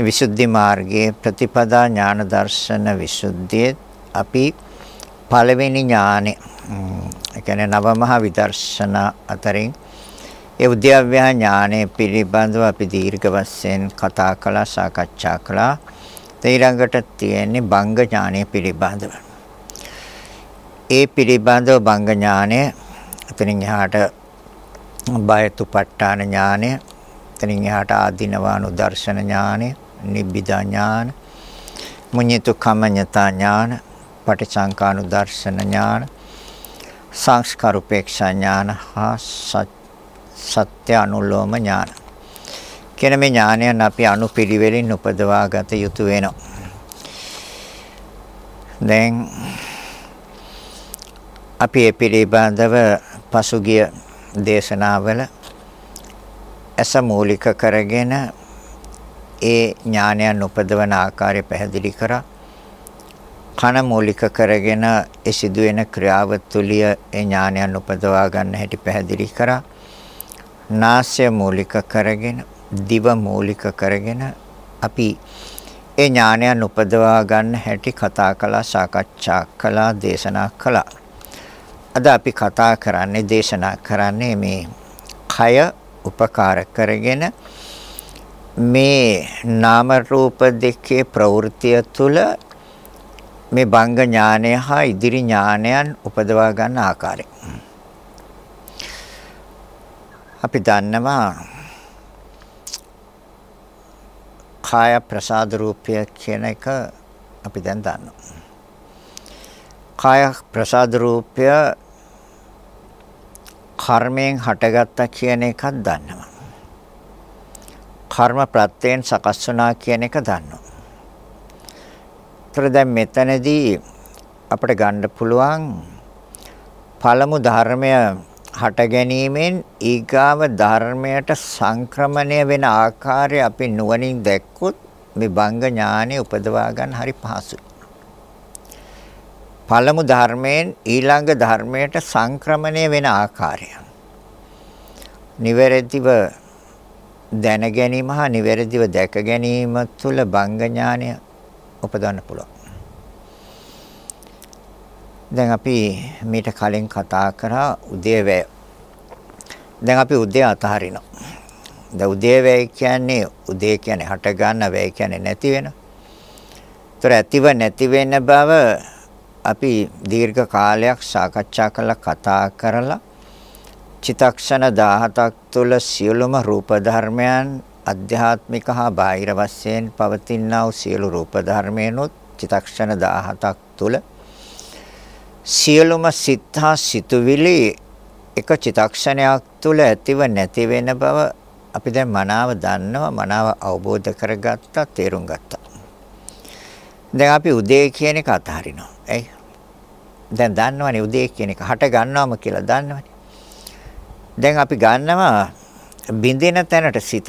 විසුද්ධි මාර්ගයේ ප්‍රතිපදා ඥාන දර්ශන විසුද්ධියේ අපි පළවෙනි ඥානෙ ඒ කියන්නේ නවමහා විදර්ශනා අතරින් ඒ උද්‍යව්‍ය ඥානෙ පිළිබඳව අපි දීර්ඝ වශයෙන් කතා කළා සාකච්ඡා කළා. ඊළඟට තියෙන්නේ බංග ඥානෙ පිළිබඳව. ඒ පිළිබඳව බංග ඥානය එතනින් එහාට බයතුපට්ඨාන ඥානය එතනින් එහාට ආධිනවානු දර්ශන ඥානය නිබ්බිදා ඥාන මුඤ්ඤිතු කමඤ්ඤතා ඥාන පටිසංකානු දර්ශන ඥාන සංස්කාරුපේක්ෂා ඥාන හා සත්‍ය අනුලෝම ඥාන කියන මේ ඥානයන් අපි අනුපිළිවෙලින් උපදවා ගත යුතු වෙනවා. දැන් අපි ඒ පිළිබඳව පසුගිය දේශනාවල ඇස මූලික කරගෙන ඒ ඥානයන් උපදවන ආකාරය පැහැදිලි කරා. කන මූලික කරගෙන ඒ සිදුවෙන ක්‍රියාව තුළිය ඒ ඥානයන් උපදවා ගන්න හැටි පැහැදිලි කරා. නාසය මූලික කරගෙන දිව මූලික කරගෙන අපි ඒ ඥානයන් උපදවා ගන්න හැටි කතා කළා සාකච්ඡා කළා දේශනා කළා අද අපි කතා කරන්නේ දේශනා කරන්නේ මේ කය උපකාර කරගෙන මේ නාම රූප දෙකේ ප්‍රවෘත්තිය තුළ මේ බංග ඥානය හා ඉදිරි ඥානයන් උපදවා ගන්න ආකාරය. අපි දන්නවා කාය ප්‍රසාද රූපය කියන එක අපි දැන් දන්නවා. කාය ප්‍රසාද රූපය කර්මයෙන් හටගත්තා කියන එකක් දන්නවා. කර්ම ප්‍රත්‍යයෙන් සකස් වුණා කියන එක දන්නවා. ඒතර දැන් මෙතනදී අපිට ගන්න පුළුවන් පළමු ධර්මය හට ගැනීමෙන් ඊගාව ධර්මයට සංක්‍රමණය වෙන ආකාරය අපි නුවණින් දැක්කොත් මේ බංග ඥානෙ උපදවා ගන්න හරි පහසුයි. පළමු ධර්මයෙන් ඊළඟ ධර්මයට සංක්‍රමණය වෙන ආකාරය. නිවැරදිව දැන ගැනීම හා නිවැරදිව දැක ගැනීම තුළ බංග ඥානය උපදවන්න පුළුවන්. දැන් අපි මීට කලින් කතා කරා උදේවැය. දැන් අපි උදේ අතහරිනවා. දැන් උදේවැය කියන්නේ උදේ කියන්නේ හට ගන්න වැය කියන්නේ නැති වෙන. ඒතර ඇතිව නැති වෙන බව අපි දීර්ඝ කාලයක් සාකච්ඡා කරලා කතා කරලා චිතක්ෂණ 17ක් තුළ සියලුම රූප ධර්මයන් අධ්‍යාත්මික හා බාහිර වශයෙන් පවතිනා වූ සියලු රූප ධර්මයන්ොත් චිතක්ෂණ 17ක් තුළ සියලුම සිත හා සිතුවිලි එක චිතක්ෂණයක් තුළ ඇතිව නැති වෙන බව අපි දැන් මනාව දන්නවා මනාව අවබෝධ කරගත්තා තේරුම් ගත්තා දැන් අපි උදේ කියන එක අතහරිනවා. ඇයි? දැන් දන්නවනේ උදේ කියන එක හට ගන්නවම කියලා දන්නවනේ. දැන් අපි ගන්නවා බින්දෙන තැනට සිත.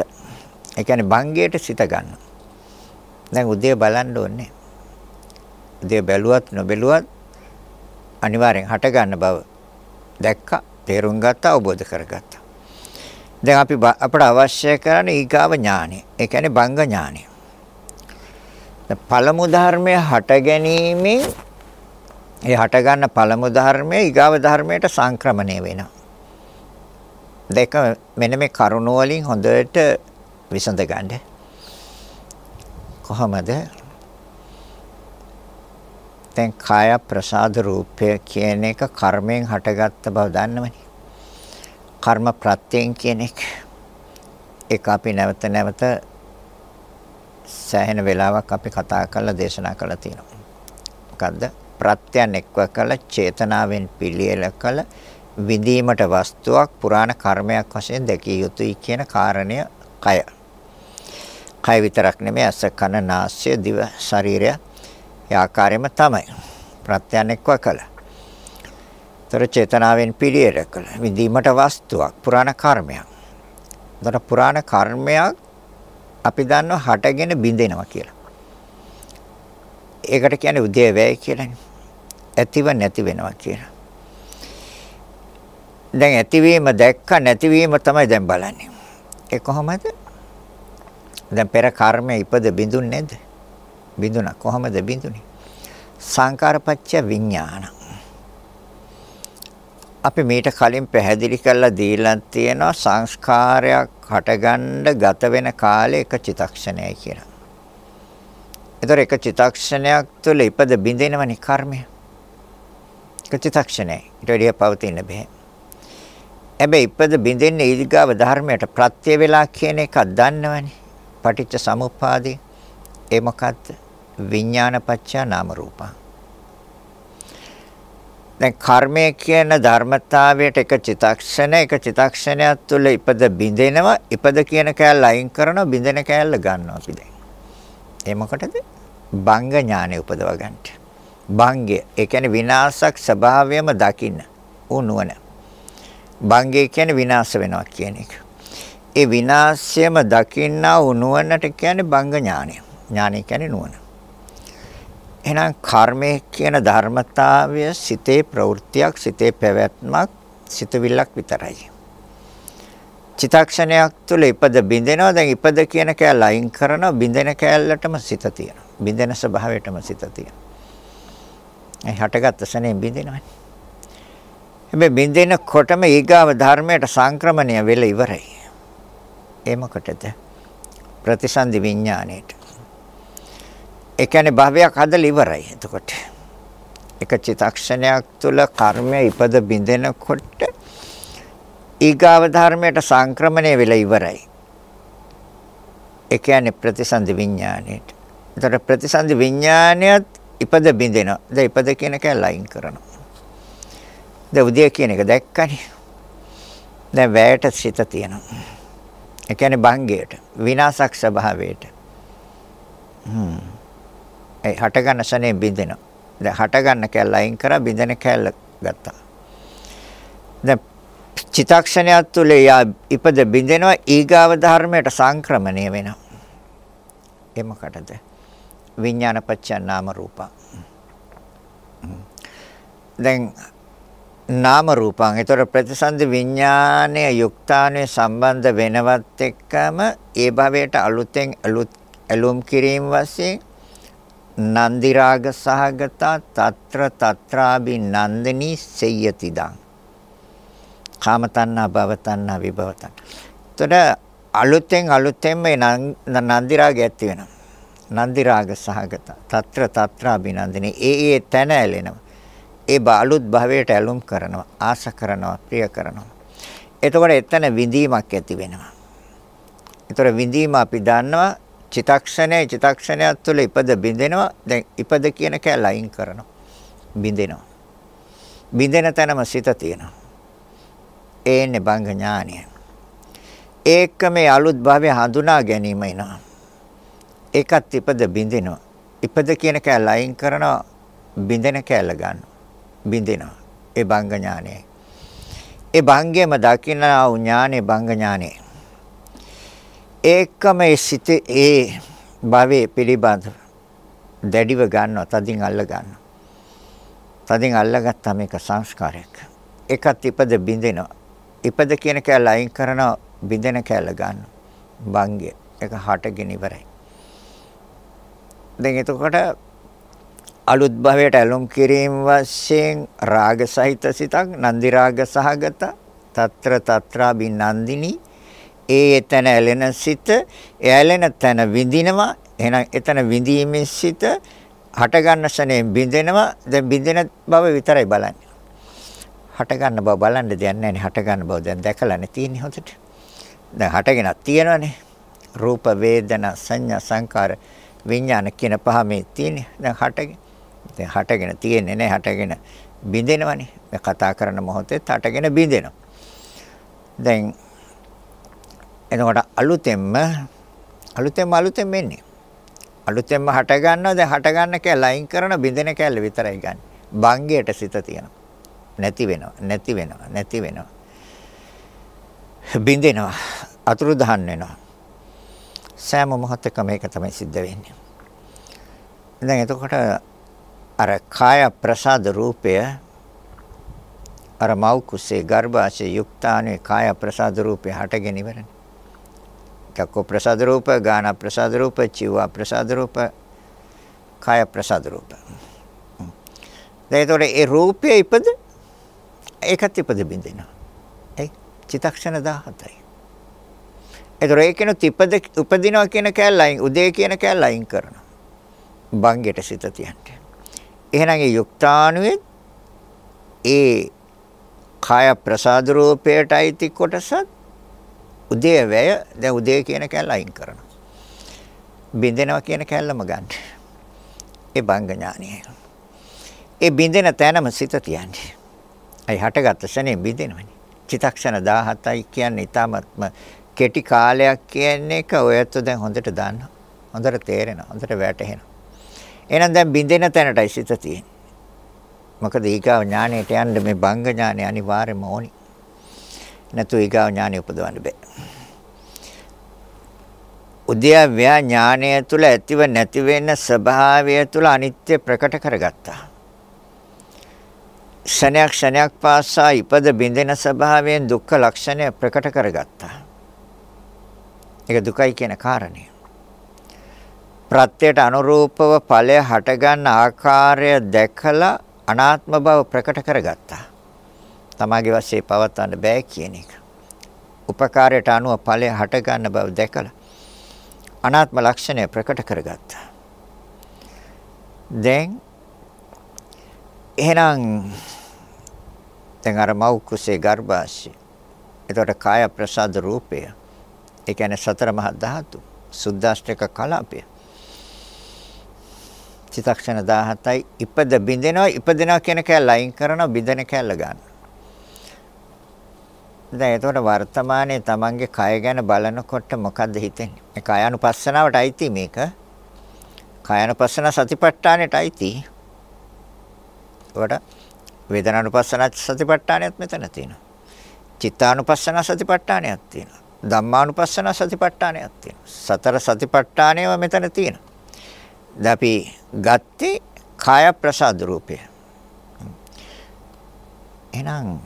ඒ කියන්නේ බංගයට සිත ගන්නවා. දැන් උදේ බලන්න ඕනේ. උදේ බැලුවත් නොබැලුවත් අනිවාර්යෙන් හට ගන්න බව දැක්කා, තේරුම් ගත්තා, අවබෝධ කරගත්තා. දැන් අපි අපට අවශ්‍ය කරන්නේ ඊගාව ඥානෙ. ඒ කියන්නේ බංග ඥානෙ. පළමු ධර්මය හට ගැනීමෙන් ඒ හට ගන්න පළමු ධර්මය ඊගාව ධර්මයට සංක්‍රමණය වෙනවා. දෙක මෙන්න මේ කරුණ වලින් හොඳට විසඳ ගන්න. කොහොමද? දැන් කාය ප්‍රසාද රූපය කියන එක කර්මයෙන් හටගත්ත බව දන්නවනේ. කර්ම ප්‍රත්‍යයෙන් කියන එක. ඒක අපි නැවත නැවත සෑහෙන වෙලාවක් අපි කතා කරලා දේශනා කරලා තියෙනවා. මොකද්ද? ප්‍රත්‍යයන් එක්ව කළ චේතනාවෙන් පිළියෙල කළ විඳීමට වස්තුවක් පුරාණ කර්මයක් වශයෙන් දැකිය යුතුයි කියන කාරණය කය. කය විතරක් නෙමෙයි අස කන නාසය දිව ශරීරය ඒ ආකාරයෙන්ම තමයි. ප්‍රත්‍යයන් එක්ව කළ. තර චේතනාවෙන් පිළියෙල කළ විඳීමට වස්තුවක් පුරාණ කර්මයක්. දර පුරාණ කර්මයක් අපි දන්නවා හටගෙන බිඳෙනවා කියලා. ඒකට කියන්නේ උදේ වැය කියලානේ. ඇතිව නැති වෙනවා කියලා. දැන් ඇතිවීම දැක්ක නැතිවීම තමයි දැන් බලන්නේ. ඒ කොහොමද? දැන් පෙර කර්මය ඉපද බිඳුන්නේ නැද්ද? බිඳුණා. කොහමද බිඳුනේ? සංකාරපච්ච විඥාන. අපි මීට කලින් පැහැදිලි කරලා දීලා තියෙනවා සංස්කාරයක් හටගන්න ගත වෙන කාලය එක චිතක්ෂණයයි කියලා. ඒතර එක චිතක්ෂණයක් තුළ ඉපද බිඳෙනවනේ කර්මය. එක චිතක්ෂණයයි. ඊට වැඩිය පවතින්න බෑ. හැබැයි ඉපද බිඳෙන්නේ ඊර්ගාව ධර්මයට ප්‍රත්‍ය වේලා කියන එකක් දන්නවනේ. පටිච්ච සමුප්පාදේ. ඒ මොකද්ද? විඥානපච්චා නාම රූපං. දැන් කර්මය කියන ධර්මතාවයට එක චිතක්ෂණ එක චිතක්ෂණයක් තුළ ඉපද බිඳෙනවා ඉපද කියන කෑල්ල අයින් කරනවා බිඳෙන කෑල්ල ගන්නවා අපි දැන්. ඒ මොකටද? බංග ඥානෙ උපදව ගන්නට. බංගය ඒ කියන්නේ විනාශක් ස්වභාවයම දකින්න උනුවන. බංගය කියන්නේ විනාශ වෙනවා කියන එක. ඒ විනාශයම දකින්නා උනුවනට කියන්නේ බංග ඥානය. ඥානය කියන්නේ නුවණ. එහෙනම් කර්මය කියන ධර්මතාවය සිතේ ප්‍රවෘත්තියක් සිතේ පැවැත්මක් සිතවිල්ලක් විතරයි. චිතක්ෂණයක් තුළ ඉපද බින්දෙනවා දැන් ඉපද කියන කෑල්ල අයින් කරනවා බින්දෙන කෑල්ලටම සිත තියෙනවා. බින්දෙන ස්වභාවයටම සිත තියෙනවා. ඒ හටගත්ත සනේ බින්දෙනවනේ. හැබැයි බින්දෙනකොටම ඊගාව ධර්මයට සංක්‍රමණය වෙලා ඉවරයි. ඒ මොකටද? ප්‍රතිසන්දි විඥාණයට. ඒ කියන්නේ භවයක් හදලා ඉවරයි. එතකොට එක චිතක්ෂණයක් තුළ කර්මය ඉපද බිඳෙනකොට ඊගාව ධර්මයට සංක්‍රමණය වෙලා ඉවරයි. ඒ කියන්නේ ප්‍රතිසන්දි විඥාණයට. ඒතර ප්‍රතිසන්දි විඥාණයත් ඉපද බිඳෙනවා. දැන් ඉපද කියන එක ලයින් කරනවා. දැන් උදේ කියන එක දැක්කනේ. දැන් වැයට සිත තියෙනවා. ඒ කියන්නේ භංගයට විනාශක් ස්වභාවයට. හ්ම් ඒ හට ගන්න ශනේ බින්දෙනවා. දැන් හට ගන්න කැල්ල අයින් කරා බින්දෙන කැල්ල ගත්තා. දැන් චිතක්ෂණයක් තුළ යා ඉපද බින්දෙනවා ඊගාව ධර්මයට සංක්‍රමණය වෙනවා. ඒ මොකටද? විඥානපච්ච නාම රූපං. දැන් නාම රූපං. ඒතකොට ප්‍රතිසන්දි විඥානය යුක්තාණුවේ සම්බන්ධ වෙනවත් එක්කම ඒ භවයට අලුතෙන් අලුත් ඇලුම් කිරීම වශයෙන් නන්දි රාග සහගතා తත්‍ර తත්‍රාබි නන්දිනී සෙය්‍යතිදං. කාම තණ්හා භව තණ්හා විභව තණ්හා. එතකොට අලුතෙන් අලුතෙන් මේ නන්දි රාගය ඇති වෙනවා. නන්දි රාග සහගතා తත්‍ර తත්‍රාබි නන්දිනී ඒ ඒ තැන ඇලෙනවා. ඒ අලුත් භවයට ඇලුම් කරනවා, ආශ කරනවා, ප්‍රිය කරනවා. එතකොට එතන විඳීමක් ඇති වෙනවා. ඒතර විඳීම අපි දන්නවා චිතක්ෂණය චිතක්ෂණයක් තුළ ඉපද බින්දෙනවා. දැන් ඉපද කියන කැල අයින් කරනවා. බින්දෙනවා. බින්දෙන තැනම සිත තියෙනවා. ඒන්නේ බංග ඥානය. ඒක මේ අලුත් භාවය හඳුනා ගැනීම එනවා. ඒකත් ඉපද බින්දෙනවා. ඉපද කියන කැල අයින් කරනවා. බින්දෙන කැල ගන්නවා. බින්දෙනවා. ඒ බංග ඥානයයි. ඒ භංගයම දකින්න ඥානේ බංග ඥානේ. ඒකම ඒ සිත ඒ භවයේ පිළිබඳ දැඩිව ගන්නවා තදින් අල්ල ගන්නවා. තදින් අල්ලගත්තා මේක සංස්කාරයක්. එකත් ඉපද බින්දෙනවා. ඉපද කියන කැල අයින් කරනවා බින්දෙන කැල ගන්නවා. භංගය. ඒක හටගෙන ඉවරයි. දැන් එතකොට අලුත් භවයට ඇලුම් කිරීම වශයෙන් රාග සහිත සිතක් නන්දි රාග සහගත తත්‍ර తත්‍රා බිනන්දිනී ඒ එතන ඇලෙන සිත ඇලෙන තැන විඳිනවා. එහෙනම් එතන විඳීමේ සිත හට ගන්න ශනේ බින්දෙනවා දැන් බින්දෙන බව විතරයි බලන්නේ. හට ගන්න බව බලන්න දෙයක් නැහැ නේ. හට ගන්න බව දැන් දැකලානේ තියෙන්නේ හොතට දැන් හටගෙනක් තියෙනවනේ රූප වේදනා සංඥා සංකාර විඥාන කියන පහ මේ තියෙන්නේ. දැන් හටගෙන දැන් හටගෙන තියෙන්නේ නැහැ හටගෙන බින්දෙනවනේ මේ කතා කරන මොහොතේ හටගෙන බින්දෙනවා දැන් එතකොට අලුතෙන්ම අලුතෙන්ම අලුතෙන් වෙන්නේ. අලුතෙන්ම හට ගන්නවා දැන් හට ගන්න කැල අයින් කරන බින්දෙන කැල විතරයි ගන්න. බංගයට සිත තියෙනවා. නැති වෙනවා නැති වෙනවා නැති වෙනවා. බින්දෙනවා අතුරු දහන් වෙනවා. සෑම මොහොතකම මේක තමයි සිද්ධ වෙන්නේ. දැන් එතකොට අර කාය ප්‍රසාද රූපය අර මව් කුසේ ගර්භාෂයේ යුක්තානේ කාය ප්‍රසාද රූපේ හටගෙන ඉවරනේ. චක්ක ප්‍රසාද රූප, ගාන ප්‍රසාද රූප, චිව ප්‍රසාද රූප, කාය ප්‍රසාද රූප. දැන් ඒ රූපයේ ඉපද ඒකත් ඉපද බින්දිනවා. ඒ චිතක්ෂණ 17යි. ඒතර ඒකිනුත් ඉපද උපදිනවා කියන කැලලයින් උදේ කියන කැලලයින් කරනවා. බංගෙට සිත තියන්න. එහෙනම් ඒ යුක්තාණුවේ ඒ කාය ප්‍රසාද රූපයට අයිති කොටසත් උදේ වැය දැන් උදේ කියන කැලල අයින් කරනවා. බින්දෙනවා කියන කැලලම ගන්න. ඒ බංග ඥානිය. ඒ බින්දෙන තැනම සිත තියන්නේ. අයි හටගත්ත ශනේ බින්දෙනවනේ. චිතක්ෂණ 17යි කියන්නේ ඊටමත්ම කෙටි කාලයක් කියන එක ඔයත් දැන් හොඳට දන්නවා. හොඳට තේරෙනවා. හොඳට වැටහෙනවා. එහෙනම් දැන් බින්දෙන තැනටයි සිත තියෙන්නේ. මොකද ඊගාව ඥාණයට යන්න මේ බංග ඥාණය අනිවාර්යම ඕනි. නැතු ඊගාව ඥාණය උපදවන්න බෑ. උද්‍යව්‍ය ඥාණය තුල ඇතිව නැති වෙන ස්වභාවය තුල අනිත්‍ය ප්‍රකට කරගත්තා. ක්ෂණයක් ක්ෂණයක් පාසා ඉපද බින්දෙන ස්වභාවයෙන් දුක්ඛ ලක්ෂණය ප්‍රකට කරගත්තා. ඒක දුකයි කියන කාරණය. ප්‍රත්‍යයට අනුරූපව ඵලය හටගන්න ආකාරය දැකලා අනාත්ම බව ප්‍රකට කරගත්තා. තමාගේ වශයෙන් පවත්වන්න බෑ කියන එක. උපකාරයට අනුව ඵලය හට ගන්න බව දැකලා අනාත්ම ලක්ෂණය ප්‍රකට කරගත්තා. දැන් එහෙනම් දැන් අර මව් කුසේ ගර්භාෂය. එතකොට කාය ප්‍රසාද රූපය. ඒ කියන්නේ සතර මහා ධාතු. සුද්දාෂ්ටක කලාපය. චිතක්ෂණ 17යි ඉපද බින්දෙනවා ඉපදෙනවා කියන කැල අයින් කරනවා බින්දෙන කැල ගන්න. දැන් එතකොට වර්තමානයේ Tamange කය ගැන බලනකොට මොකද්ද හිතෙන්නේ? මේ කායानुපස්සනාවට අයිති මේක. කායानुපස්සන සතිපට්ඨානෙට අයිති. ඒකට වේදනානුපස්සන සතිපට්ඨානයත් මෙතන තියෙනවා. චිත්තානුපස්සන සතිපට්ඨානයක් තියෙනවා. ධම්මානුපස්සන සතිපට්ඨානයක් තියෙනවා. සතර සතිපට්ඨානයව මෙතන තියෙනවා. දැන් අපි ගත්තේ කාය ප්‍රසාද රූපය. එහෙනම්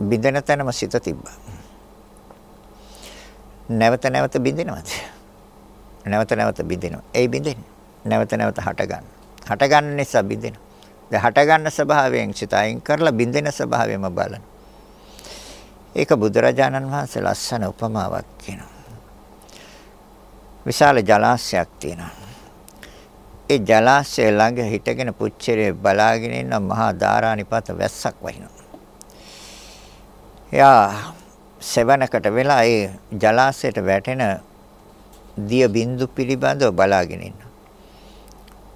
බින්දෙන තැනම සිත තිබ්බා. නැවත නැවත බින්දිනවද? නැවත නැවත බින්දිනවා. ඒ බින්දෙන්නේ. නැවත නැවත හට ගන්න. හට ගන්න නිසා බින්දිනවා. දැන් හට ගන්න ස්වභාවයෙන් සිත අයින් කරලා බින්දෙන ස්වභාවයම බලන. ඒක බුදුරජාණන් වහන්සේ ලස්සන උපමාවක් කියනවා. විශාල ජලාශයක් තියෙනවා. ඒ ජලාශය ළඟ හිටගෙන පුච්චරේ බලාගෙන ඉන්න මහා ධාරානිපත වැස්සක් වහිනවා. එයා සෙවණකට වෙලා ඒ ජලාශයට වැටෙන දිය බින්දු පිළිබඳව බලාගෙන ඉන්නවා.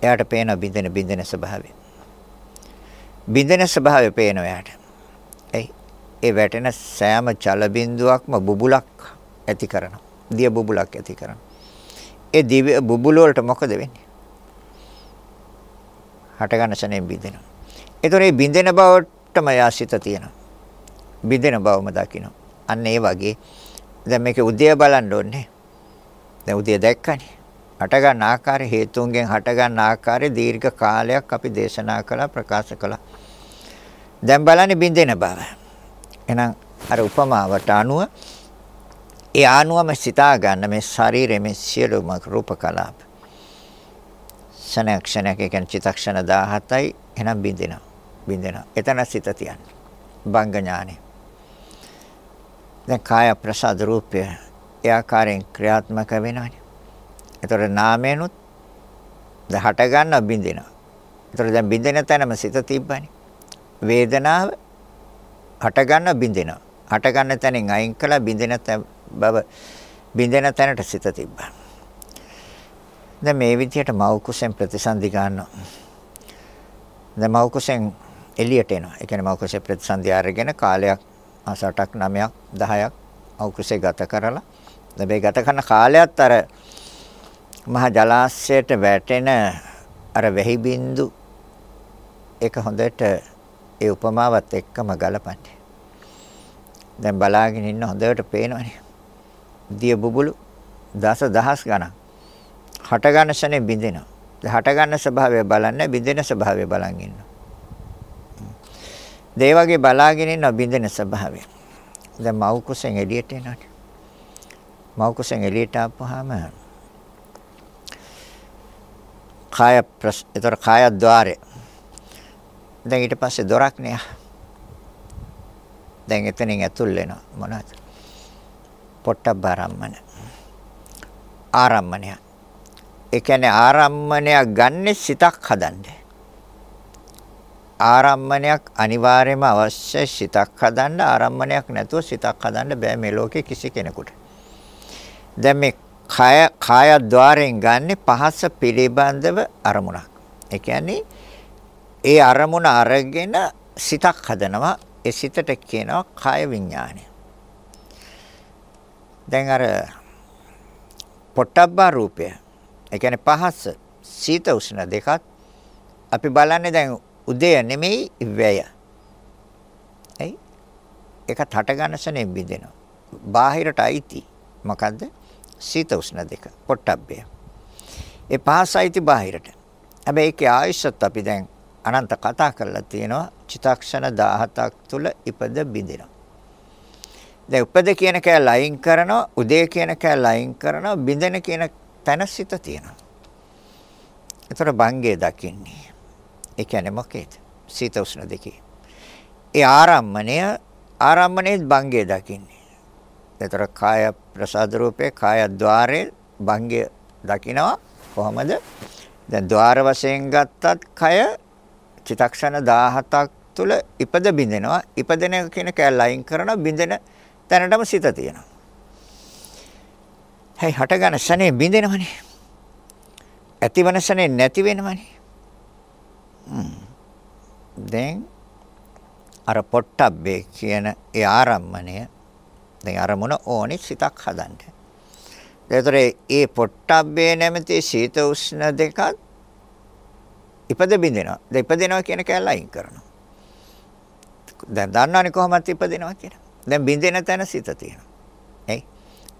එයාට පේන බින්දෙන බින්දෙන ස්වභාවය. බින්දෙන ස්වභාවය පේනවා එයාට. ඒ ඒ වැටෙන සෑම ජල බින්දුවක්ම බුබුලක් ඇති කරනවා. දිය බුබුලක් ඇති කරනවා. ඒ දිව්‍ය බුබුල වලට මොකද වෙන්නේ? හටගන්න ශනේ බින්දෙනවා. ඒතොර මේ බින්දෙන බවටම යාසිත තියෙනවා. බින්දෙන බවම දකින්න. අන්න ඒ වගේ දැන් මේකේ උදය බලන්න ඕනේ. දැන් උදය දැක්කනේ. හටගන්න ආකාරය හේතුන්ගෙන් හටගන්න ආකාරය දීර්ඝ කාලයක් අපි දේශනා කළා ප්‍රකාශ කළා. දැන් බලන්නේ බින්දෙන බව. එහෙනම් අර උපමාවට අනුව ඒ ආනුවම සිතා ගන්න මේ ශරීරයේ මේ සියලුම රූප කලාප ක්ෂණයක් ක්ෂණයක් ඒ කියන්නේ චිතක්ෂණ 17යි එහෙනම් බින්දෙනවා. බින්දෙනවා. එතන සිත තියන්නේ. බංග ඥානෙ. දැන් කාය ප්‍රසාද රූපය ඒ ආකාරයෙන් ක්‍රියාත්මක වෙනවානේ. ඒතර නාමයනුත් ද හට ගන්න බින්දෙනවා. ඒතර දැන් බින්දෙන තැනම සිත තිබ්බනේ. වේදනාව හට ගන්න බින්දෙනවා. හට ගන්න තැනින් අයින් කළා බින්දෙන බව බින්දෙන තැනට සිත තිබ්බා. දැන් මේ විදිහට මව් කුසෙන් ප්‍රතිසන්දි ගන්නවා. දැන් මව් කුසෙන් එළියට එනවා. ඒ කියන්නේ මව් කුසේ ප්‍රතිසන්දි අරගෙන කාලයක් මාස 8ක් 9ක් 10ක් මව් කුසේ ගත කරලා දැන් මේ ගත කරන කාලයත් අර මහ ජලාශයට වැටෙන අර වෙහි බින්දු ඒක හොඳට ඒ උපමාවත් එක්කම ගලපන්නේ. දැන් බලාගෙන ඉන්න හොඳට පේනවනේ. දිය බුබුලු දස දහස් ගණන් හට ගන්න ශනේ බින්දෙනවා. හට ගන්න ස්වභාවය බලන්නේ බින්දෙන ස්වභාවය බලන් ඉන්නවා. ඒ වගේ බලාගෙන ඉන්න බින්දෙන ස්වභාවය. දැන් මව් කුසෙන් එළියට එනවානේ. මෞකසෙන් එළියට ආපුවාම කාය ප්‍රස් ඒතර කාය ద్వාරය දැන් ඊට පස්සේ දොරක් නෑ දැන් එතනින් ඇතුල් වෙනවා මොනවද පොට්ටබ්බ ආරම්මන ආරම්මණය ඒ කියන්නේ ආරම්මණයක් ගන්නෙ සිතක් හදන්නේ ආරම්මණයක් අනිවාර්යයෙන්ම අවශ්‍යයි සිතක් හදන්න ආරම්මණයක් නැතුව සිතක් හදන්න බෑ මේ ලෝකේ කිසි කෙනෙකුට. දැන් මේ කය කාය ద్వාරයෙන් ගන්න පහස පිළිබඳව අරමුණක්. ඒ කියන්නේ ඒ අරමුණ අරගෙන සිතක් හදනවා. ඒ සිතට කියනවා කාය විඥානය. දැන් අර පොට්ටබ්බා රූපය. ඒ කියන්නේ පහස සීත උෂ්ණ දෙකත් අපි බලන්නේ දැන් උදය නෙමෙයි වැය. ඇයි? ඒකත් හට ගන්න සනේ බින්දෙනවා. බාහිරට අයිති. මොකද්ද? සීත උෂ්ණ දෙක. පොට්ටබ්බය. ඒ පහසයිති බාහිරට. හැබැයි ඒකේ ආයුෂත් අපි දැන් අනන්ත කතා කරලා තියෙනවා. චිතක්ෂණ 17ක් තුල ඉපද බින්දෙනවා. දැන් උපද කියන කෑ ලයින් කරනවා, උදේ කියන කෑ ලයින් කරනවා, බින්දෙන කියන පැනසිත තියෙනවා. ඒතර භංගය දකින්නේ. ඒ කියන්නේ මොකේද? සීත උෂ්ණ දෙකේ. ඒ ආරම්මණය ආරම්මණයේ භංගය දකින්නේ. ඒතර කාය ප්‍රසාද රූපේ කාය ద్వාරේ භංගය දකිනවා කොහමද? දැන් ద్వාර වශයෙන් ගත්තත් කය චිතක්ෂණ 17ක් තුල ඉපද බිඳෙනවා. ඉපදෙන කියන කැලයින් කරන බිඳෙන තැනටම සිත තියෙනවා. හැයි හටගන ශනේ බින්දෙනවනේ. ඇතිවන ශනේ නැති වෙනවනේ. දැන් අර පොට්ටබ්බේ කියන ඒ ආරම්මණය දැන් අරමුණ ඕනි සිතක් හදන්න. ඒතර ඒ පොට්ටබ්බේ නැමැති සීත උෂ්ණ දෙකත් ඉපද බින්දෙනවා. දැන් ඉපදෙනවා කියන කැල අයින් කරනවා. දැන් දන්නවනේ කොහොමද ඉපදෙනවා කියලා. දැන් බින්දෙන තැන සිත තියෙනවා.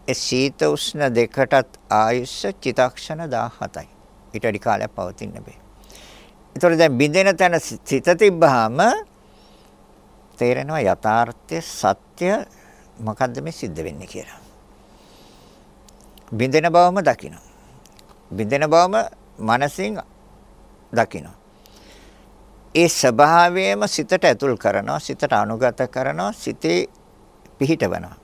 එයි. ඒ සීත උෂ්ණ දෙකටත් ආයුෂ චිතක්ෂණ 17යි. ඊට වැඩි කාලයක් පවතින්න බෑ. ඒතකොට දැන් බිඳෙන තැන සිත තිබ්බහම තේරෙනවා යථාර්ථය සත්‍ය මොකද්ද මේ සිද්ධ වෙන්නේ කියලා. බිඳෙන බවම දකිනවා. බිඳෙන බවම මනසින් දකිනවා. ඒ ස්වභාවයම සිතට ඇතුල් කරනවා, සිතට අනුගත කරනවා, සිතේ පිහිටවනවා.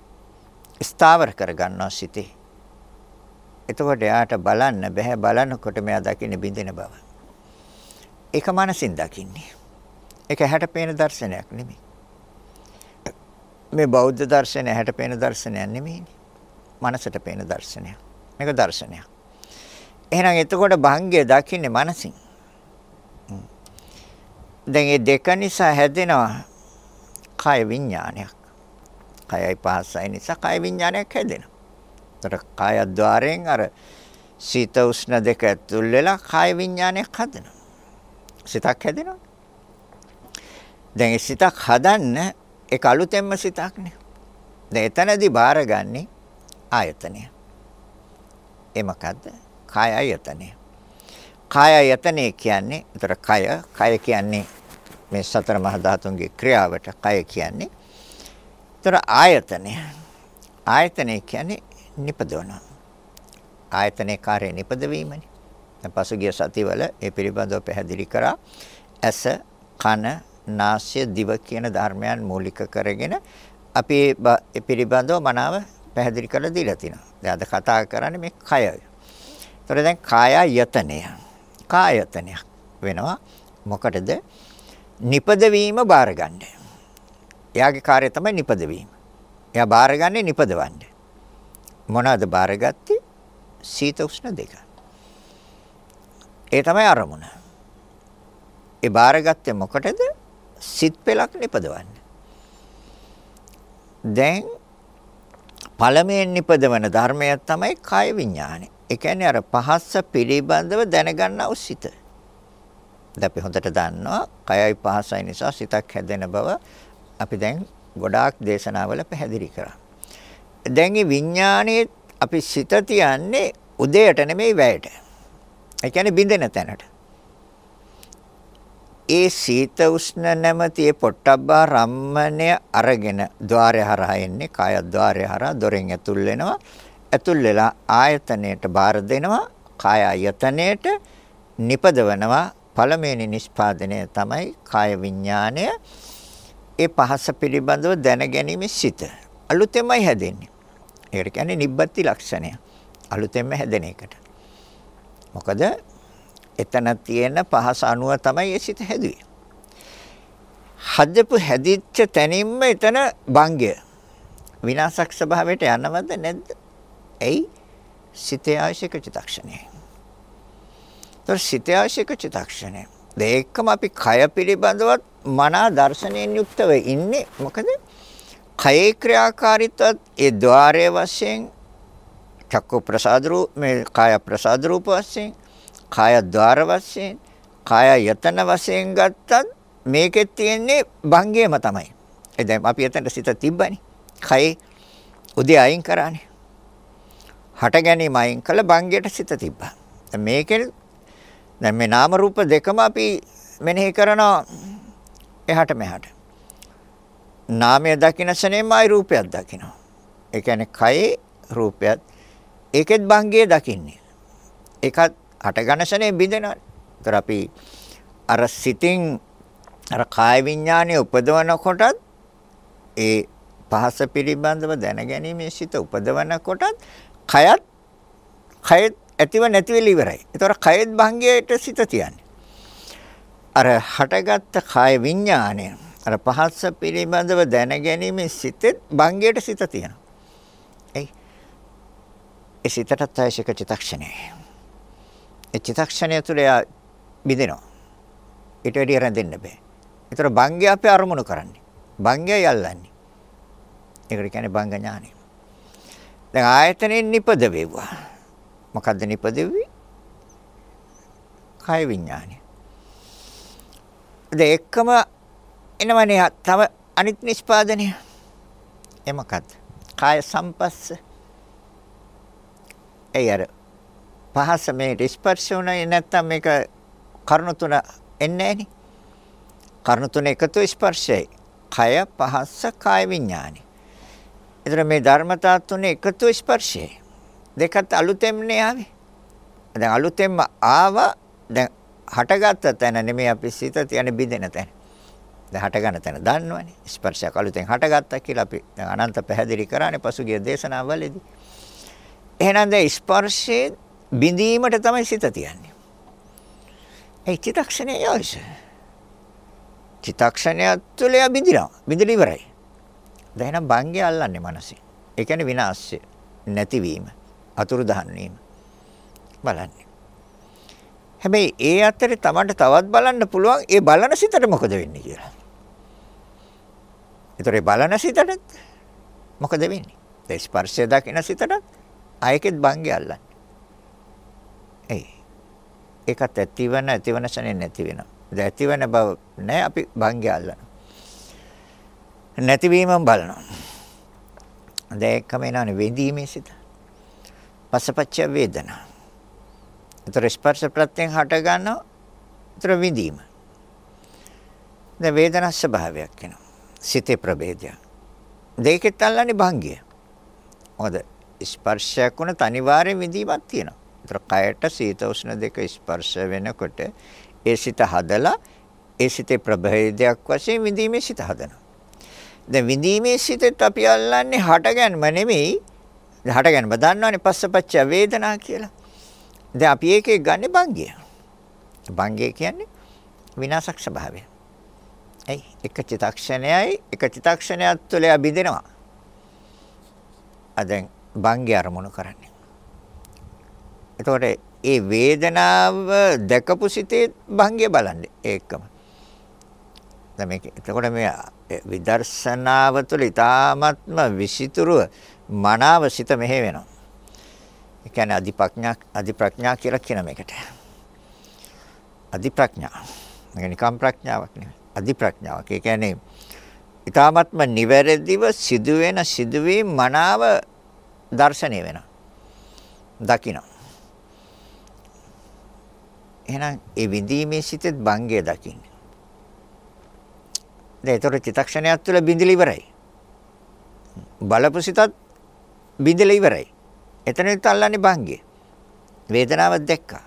ස්ථාවර කරගන්නවා සිතේ. එතකොට එයාට බලන්න බෑ බලනකොට මෙයා දකින්නේ බිඳෙන බව. ඒක මනසින් දකින්නේ. ඒක ඇහැට පේන දර්ශනයක් නෙමෙයි. මේ බෞද්ධ දර්ශනය ඇහැට පේන දර්ශනයක් නෙමෙයිනේ. මනසට පේන දර්ශනයක්. මේක දර්ශනයක්. එහෙනම් එතකොට භංගය දකින්නේ මනසින්. දැන් මේ දෙක නිසා හැදෙනවා කාය විඥානයක්. කයයි පහසයි නිසා කාය විඥානයක් හැදෙනවා. ඒතර කායද්්වාරයෙන් අර සීත උෂ්ණ දෙක ඇතුල් වෙලා කාය විඥානයක් හදනවා. සිතක් හැදෙනවා. දැන් ඒ සිතක් හදන්න ඒක අලුතෙන්ම සිතක්නේ. දැන් එතනදී බාරගන්නේ ආයතනය. ඒ මොකද්ද? කාය ආයතනය. කාය ආයතනය කියන්නේ ඒතර කය, කය කියන්නේ මේ සතර මහා ධාතුන්ගේ ක්‍රියාවට කය කියන්නේ. ඒතර ආයතනය. ආයතනය කියන්නේ නිපදවන. ආයතනයේ කාර්ය නිපදවීමනේ. පසුගිය සතිවල ඒ පිළිබඳව පැහැදිලි කරා ඇස කන නාසය දිව කියන ධර්මයන් මූලික කරගෙන අපි ඒ පිළිබඳව මනාව පැහැදිලි කරලා දීලා තිනවා. දැන් අද කතා කරන්නේ මේ කය. ඒතර දැන් කාය යතනය. කායතනයක් වෙනවා. මොකටද? නිපදවීම බාරගන්න. එයාගේ කාර්යය තමයි නිපදවීම. එයා බාරගන්නේ නිපදවන්න. මොනවද බාරගත්තේ? සීත උෂ්ණ දෙක. ඒ තමයි අරමුණ. ඒ බාරගත්තේ මොකටද? සිත් පෙලක් නිපදවන්න. දැන් පළමෙන් නිපදවන ධර්මය තමයි කාය විඥානය. ඒ කියන්නේ අර පහස්ස පිළිබඳව දැනගන්නව සිත. දැන් අපි හොඳට දන්නවා කයයි පහසයි නිසා සිතක් හැදෙන බව අපි දැන් ගොඩාක් දේශනාවල පැහැදිලි කරා. දැන් මේ විඥානයේ අපි සිත තියන්නේ උදේට නෙමෙයි වැයට. ඒ කියන්නේ බින්දෙන තැනට. ඒ සීත උෂ්ණ නැමති ඒ පොට්ටබ්බා රම්මණය අරගෙන ద్వාරය හරහා එන්නේ කාය ద్వාරය හරහා දොරෙන් ඇතුල් වෙනවා. ඇතුල් වෙලා ආයතනයට බාර දෙනවා. කාය ආයතනයට නිපදවනවා. පළමුවෙනි නිෂ්පාදනය තමයි කාය විඥානය. ඒ පහස පිළිබඳව දැනගැනීමේ සිත අලුතෙන්මයි හැදෙන්නේ ඒකට කියන්නේ නිබ්බති ලක්ෂණය අලුතෙන්ම හැදෙන එකට මොකද එතන තියෙන පහස අණුව තමයි ඒ සිත හැදුවේ හදපු හැදිච්ච තැනින්ම එතන භංගය විනාශක් ස්වභාවයට යනවද නැද්ද? එයි සිතේ ආශික චිතක්ෂණය. ତොර සිතේ ආශික චිතක්ෂණය. ඒකම අපි කය පිළිබඳවත් මනා දර්ශනයෙන් යුක්තව ඉන්නේ මොකද කයේ ක්‍රියාකාරීත්වත් ඒ ద్వාරයේ වශයෙන් චක්ක ප්‍රසාද රූප මේ කාය ප්‍රසාද රූප වශයෙන් කාය ద్వාර වශයෙන් කාය යතන වශයෙන් ගත්තත් මේකේ තියෙන්නේ භංගයම තමයි. ඒ දැන් අපි එතනට සිත තිබ්බනේ. කයේ උදේ අයින් කරානේ. හට ගැනීම අයින් කළ භංගයට සිත තිබ්බා. මේකේ දැන් මේ නාම රූප දෙකම අපි මෙනෙහි කරනවා එහාට මෙහාට. නාමය දකින්න ශනේමයි රූපයක් දකිනවා. ඒ කියන්නේ කයේ රූපයත් ඒකෙත් භංගයේ දකින්නේ. ඒකත් හට ගන්න ශනේ බිඳෙනවා. ඒතර අපි අර සිතින් අර කාය විඥානය උපදවනකොටත් ඒ පහස පිළිබඳව දැනගැනීමේ සිත උපදවනකොටත් කයත් කයත් ඇතිව නැති වෙලා ඉවරයි. ඒතොර කයෙත් භංගයට සිත තියන්නේ. අර හටගත්ත කාය විඥානය අර පහස පිළිබඳව දැනගැනීමේ සිතෙත් භංගයට සිත තියෙනවා. එයි ඒ සිතටත් අවශ්‍යක චිතක්ෂණය. ඒ චිතක්ෂණය තුළ බිඳෙනවා. ඊට වැඩි රැඳෙන්න බෑ. ඒතර භංගය අපේ අරමුණු කරන්නේ. භංගය යල්ලන්නේ. ඒකට කියන්නේ භංග ඥානෙ. දැන් ආයතනෙන් නිපද වේවා. මොකද්ද නිපද වෙන්නේ? කාය විඥානය. දැන් එකම එනවනේ තව අනිත් නිෂ්පාදනය. ඒ මොකද්ද? කාය සම්පස්ස. ඒ අර පහස මේ ස්පර්ශ වුණේ නැත්තම් මේක කරුණු තුන එන්නේ නැහෙනි. කරුණු තුන එකතු ස්පර්ශයයි. කය පහස්ස කාය විඥානි. ඒතර මේ ධර්මතා තුන එකතු ස්පර්ශයයි. දෙකත් අලුතෙන්නේ ආවේ. දැන් අලුතෙන්ම ආවා දැන් හටගත්ත තැන නෙමෙයි අපි සිත තියන්නේ බිඳෙන තැන. දැන් හටගන්න තැන දන්නවනේ. ස්පර්ශයක් අලුතෙන් හටගත්තා කියලා අපි දැන් අනන්ත පැහැදිලි කරානේ පසුගිය දේශනාවලදී. එහෙනම් දැන් ස්පර්ශයේ බිඳීමට තමයි සිත තියන්නේ. ඒ චිත්තක්ෂණයේ අවශ්‍යයි. චිතක්ෂණයක් තුළ යා බිඳිනවා. බිඳිලා ඉවරයි. දැන් එහෙනම් භංගය අල්ලන්නේ මනසේ. ඒ කියන්නේ විනාශය, නැතිවීම, අතුරුදහන් වීම. බලන්නේ. හැබැයි ඒ අතරේ Tamanට තවත් බලන්න පුළුවන් ඒ බලන සිතට මොකද වෙන්නේ කියලා. ඒතරේ බලන සිතට මොකද වෙන්නේ? ඒ ස්පර්ශය දකින සිතට ආයකෙත් භංගය අල්ලන්නේ. එයි. ඒකත් ඇතිවන ඇතිවන ශනේ නැති වෙනවා. ඇති වෙන බව නෑ අපි භංගය අල්ලන. නැතිවීමම බලනවා. දැන් එකම එනවනේ වෙදීමේ සිත. පසපච්ච වේදනා. ඒතර ස්පර්ශ ප්‍රත්‍යයෙන් හට ගන්නවා. ඒතර විඳීම. දැන් වේදනා ස්වභාවයක් එනවා. සිතේ ප්‍රභේදය. දෙකෙත් අල්ලන්නේ භංගය. මොකද ස්පර්ශයක් වුණ තනිවාරයෙන් විඳීමක් තියෙනවා. ඒතර කයට සීත උෂ්ණ දෙක ස්පර්ශ වෙනකොට ඒ සිත හදලා ඒ සිතේ ප්‍රභේදයක් වශයෙන් විඳීමේ සිත හදනවා. දැන් විඳීමේ සිතෙත් අපි අල්ලන්නේ හටගන්ම නෙමෙයි. හටගන්ම දන්නවනේ පස්සපච්ච වේදනා කියලා. දැන් අපි ඒකේ ගන්නෙ භංගය. භංගය කියන්නේ විනාශක් ස්වභාවය. ඇයි එක චිතක්ෂණයයි එක චිතක්ෂණයක් තුළ බිඳෙනවා. අ දැන් භංගය අරමුණු කරන්නේ. එතකොට ඒ වේදනාව දැකපු සිතේ භංගය බලන්න ඒකම. දැන් මේක එතකොට මේ විදර්ශනාව තුළ ඊ타ත්ම විසිතුරුව මනාව සිත මෙහෙ වෙනවා. ඒ කියන්නේ අධිපඥා අධිප්‍රඥා කියලා කියන මේකට. අධිප්‍රඥා. මේක නිකම් ප්‍රඥාවක් නෙවෙයි. අධිප්‍රඥාවක්. ඒ කියන්නේ ඊ타ත්ම නිවැරදිව සිදුවෙන සිදුවීම් මනාව දර්ශනය වෙනවා. දකින්න. එහෙනම් ඒ විඳීමේ සිතෙත් භංගය දකින්න. දැන් ඒතර චිතක්ෂණයක් තුළ බිඳිලා ඉවරයි. බලපු සිතත් බිඳිලා ඉවරයි. එතනත් අල්ලන්නේ භංගය. වේදනාව දැක්කා.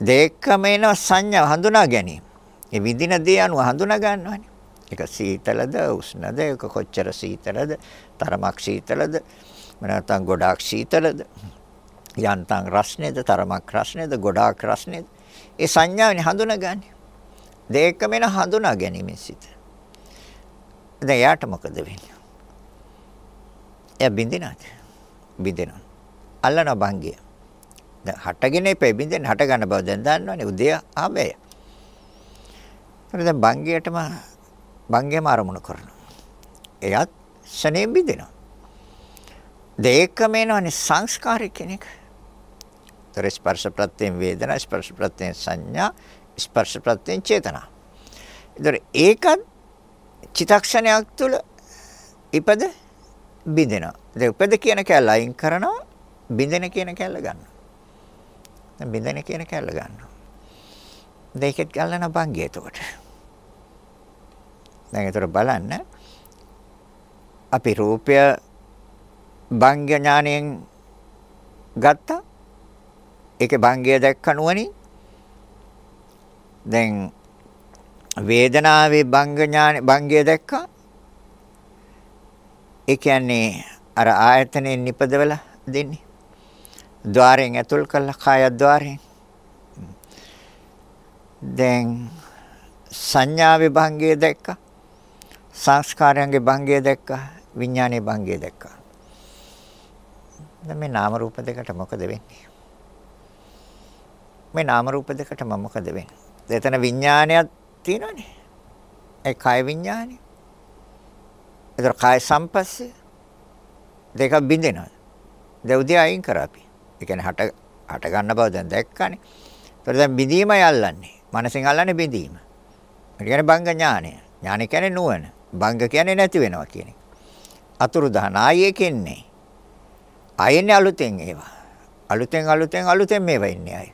දෙකම එන සංඥා හඳුනා ගැනීම. ඒ විඳින දේ අනුව හඳුනා ගන්නවනේ. ඒක සීතලද උෂ්ණද ඒක කොච්චර සීතලද තරමක් සීතලද නැත්නම් ගොඩාක් සීතලද යන්තම් රස්නේද තරමක් රස්නේද ගොඩාක් රස්නේද ඒ සංඥාවනේ හඳුනාගන්නේ දෙකම එන හඳුනා ගැනීම සිට දැන් යාට මොකද වෙන්නේ එයා බින්දිනාද බින්දිනවා අල්ලන භංගිය දැන් හටගෙන ඉපෙ බින්දෙන් හට ගන්න බව දැන් දන්නවනේ උදේ ආවේය. ඊට දැන් භංගියටම භංගයම ආරමුණු කරනවා. එයත් ශනේ බින්දෙනවා. දෙකම එනවනේ සංස්කාරය කෙනෙක්. තර ස්පර්ශ ප්‍රත්‍යයෙන් වේදනා ස්පර්ශ ප්‍රත්‍යයෙන් සංඥා ස්පර්ශ ප්‍රත්‍යයෙන් චේතනා. ඒතර ඒකත් චිතක්ෂණයක් තුළ ඉපද බින්දෙනවා. දැන් උපද කියන කැල අයින් කරනවා බින්දෙන කියන කැල ගන්නවා. දැන් බින්දෙන කියන කැල්ල ගන්නවා. දෙකෙත් ගල්ලන බංගය එතකොට. දැන් ඒතර බලන්න අපි රූපය බංග ඥාණයෙන් ගත්තා. ඒකේ බංගය දැක්ක නුවණින් දැන් වේදනාවේ භංග ඥාන භංගය දැක්කා. ඒ කියන්නේ අර ආයතනෙන් නිපදවලා දෙන්නේ. ద్వාරයෙන් ඇතුල් කළා කාය ద్వාරයෙන්. දැන් සංඥාවේ භංගය දැක්කා. සංස්කාරයන්ගේ භංගය දැක්කා. විඥානයේ භංගය දැක්කා. දැන් මේ නාම රූප දෙකට මොකද වෙන්නේ? මේ නාම රූප දෙකටම මොකද වෙන්නේ? එතන විඥානයක් තියෙනවනේ. ඒ කාය විඥානේ. ඒතර කාය සම්පස්සේ දෙක බින්දෙනවා. දෙව්දිය අයින් කරා අපි. ඒ කියන්නේ හට හට ගන්න බව දැන් දැක්කනේ. ඒතර දැන් බිඳීමයි අල්ලන්නේ. මනසෙන් අල්ලන්නේ බිඳීම. ඒ කියන්නේ බංග ඥානය. ඥානය කියන්නේ නුවණ. බංග කියන්නේ නැති වෙනවා කියන එක. අතුරු දහන ආයේ කියන්නේ. ආයෙන්නේ අලුතෙන් ඒවා. අලුතෙන් අලුතෙන් අලුතෙන් මේවා ඉන්නේ අය.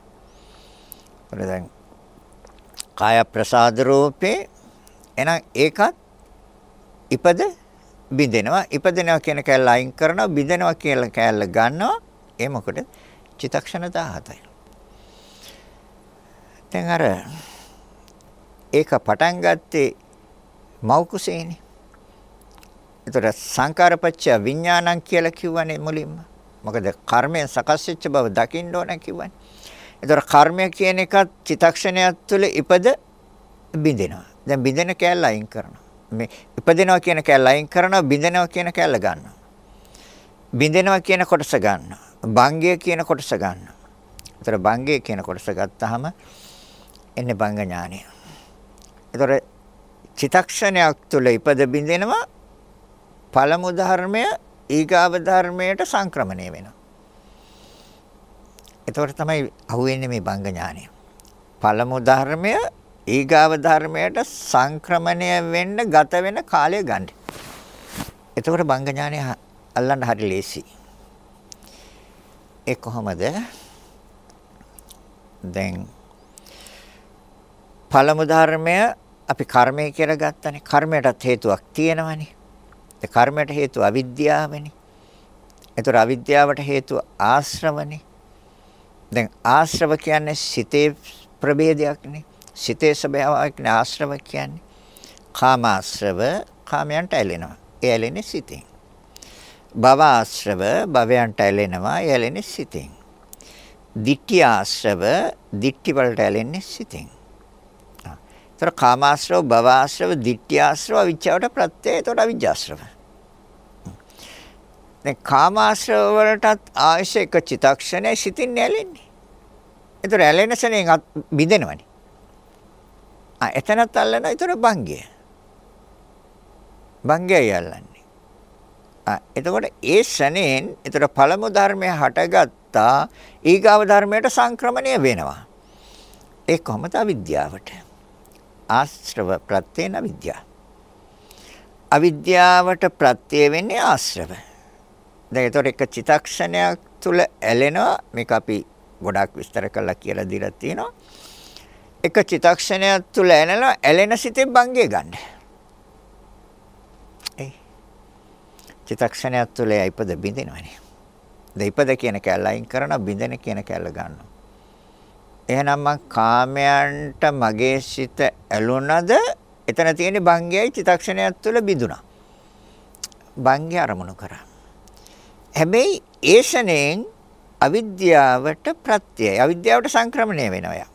ඒතර දැන් කාය ප්‍රසාද රූපේ එහෙනම් ඒකත් ඉපද බිඳෙනවා ඉපදෙනවා කියන කැලල අයින් කරනවා බිඳෙනවා කියලා කැලල ගන්නවා ඒ මොකද? චිතක්ෂණ 17යි. දැන් අර ඒක පටන් ගත්තේ මව් කුසේනේ. ඒතර සංකාරපච්චය විඥානං කියලා කිව්වනේ මුලින්ම. මොකද කර්මයෙන් සකස් වෙච්ච බව දකින්න ඕන කිව්වනේ. ඒතර කර්මය කියන එකත් චිතක්ෂණයක් තුළ ඉපද බිඳෙනවා. දැන් බිඳෙන කැලල අයින් කරනවා. මේ ඉපදෙනවා කියන කැලල අයින් කරනවා බිඳෙනවා කියන කැලල ගන්නවා. බිඳෙනවා කියන කොටස ගන්නවා. භංගය කියන කොටස ගන්න. ඒතර භංගය කියන කොටස ගත්තාම එන්නේ භංග ඥානය. ඒතර චිතක්ෂණයක් තුළ ඉපද බින්දෙනවා පළමු ධර්මය ඊගාව ධර්මයට සංක්‍රමණය වෙනවා. ඒතකොට තමයි අහුවෙන්නේ මේ භංග ඥානය. පළමු ධර්මය ඊගාව ධර්මයට සංක්‍රමණය වෙන්න ගත වෙන කාලය ගන්න. එතකොට භංග ඥානය අල්ලන්න හරි ලේසියි. ඒ කොහොමද? දැන් පළමු ධර්මය අපි කර්මය කියලා ගත්තනේ. කර්මයටත් හේතුවක් තියෙනවනේ. ඒ කර්මයට හේතුව අවිද්‍යාවනේ. ඒතර අවිද්‍යාවට හේතුව ආශ්‍රවනේ. දැන් ආශ්‍රව කියන්නේ සිතේ ප්‍රභේදයක්නේ. සිතේ ස්වභාවයක්නේ ආශ්‍රව කියන්නේ. කාමාශ්‍රව කාමයන්ට ඇලෙනවා. ඒ ඇලෙන්නේ සිතෙන්. භව ආශ්‍රව භවයන්ට ඇලෙනවා ඇලෙන්නේ සිතෙන්. ditthi ආශ්‍රව ditthi වලට ඇලෙන්නේ සිතෙන්. ඒතර කාමාශ්‍රව භව ආශ්‍රව ditthi ආශ්‍රව අවිච්ඡාවට ප්‍රත්‍යය ඒතකොට අවිජ්ජාශ්‍රව. දැන් කාමාශ්‍රව වලටත් ආයශ එක චිතක්ෂණය සිතින් ඇලෙන්නේ. ඒතර ඇලෙන සෙනෙන් බිඳෙනවනේ. ආ එතනත් අල්ලන ඒතර භංගය. භංගය යල්ලන්නේ. එතකොට ඒ ශනේන් එතකොට පළමු ධර්මය හටගත්තා ඊගාව ධර්මයට සංක්‍රමණය වෙනවා. ඒ කොහොමද අවිද්‍යාවට? ආශ්‍රව ප්‍රත්‍යේන විද්‍යාව. අවිද්‍යාවට ප්‍රත්‍ය වෙන්නේ ආශ්‍රව. දැන් එතකොට එක චිතක්ෂණයක් තුල ඇලෙනවා මේක අපි ගොඩාක් විස්තර කරලා කියලා දීලා තියෙනවා. එක චිතක්ෂණයක් තුල ඇලෙනවා ඇලෙන සිතේ භංගය ගන්න. චිතක්ෂණයක් තුළ ඉපද බින්දිනවනේ. දෙයිපද කියන කැලල අයින් කරන බින්දෙන කියන කැලල ගන්නවා. එහෙනම් මං කාමයන්ට මගේ සිත ඇලුනද එතන තියෙන භංගයයි චිතක්ෂණයක් තුළ බිඳුණා. භංගය අරමුණු කරා. හැබැයි ඒ ශණයෙන් අවිද්‍යාවට ප්‍රත්‍යයයි. අවිද්‍යාවට සංක්‍රමණය වෙනවා.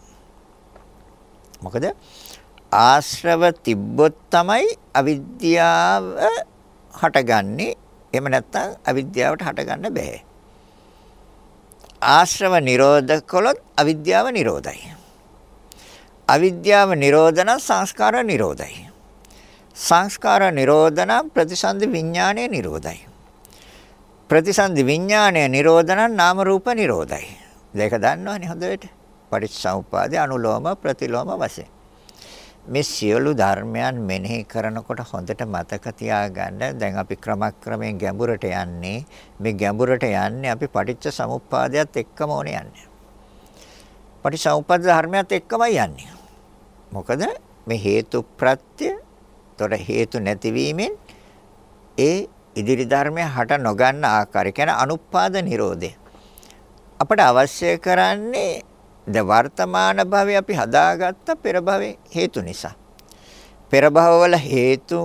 මොකද ආශ්‍රව තිබ්බොත් තමයි අවිද්‍යාව හටගන්නේ. එහෙම නැත්නම් අවිද්‍යාවට හටගන්න බෑ. ආශ්‍රව නිරෝධ කළොත් අවිද්‍යාව නිරෝධයි. අවිද්‍යාව නිරෝධන සංස්කාර නිරෝධයි. සංස්කාර නිරෝධන ප්‍රතිසන්දි විඥානය නිරෝධයි. ප්‍රතිසන්දි විඥානය නිරෝධන නාම රූප නිරෝධයි. දෙක දන්නවනේ හොඳට. පටිච්චසමුප්පාදේ අනුලෝම ප්‍රතිලෝම වශයෙන්. මේ සියලු ධර්මයන් මෙනෙහි කරනකොට හොඳට මතක තියාගන්න දැන් අපි ක්‍රමක්‍රමයෙන් ගැඹුරට යන්නේ මේ ගැඹුරට යන්නේ අපි පටිච්ච සමුප්පාදයට එක්කම ඕනේ යන්නේ පටිච්චසමුප්පාද ධර්මයත් එක්කමයි යන්නේ මොකද මේ හේතු ප්‍රත්‍ය තොර හේතු නැතිවීමෙන් ඒ ඉදිරි ධර්මය හට නොගන්න ආකාරය කියන්නේ අනුපාද නිරෝධය අපට අවශ්‍ය කරන්නේ ද වර්තමාන භවයේ අපි හදාගත්ත පෙර භවයේ හේතු නිසා. පෙර භවවල හේතු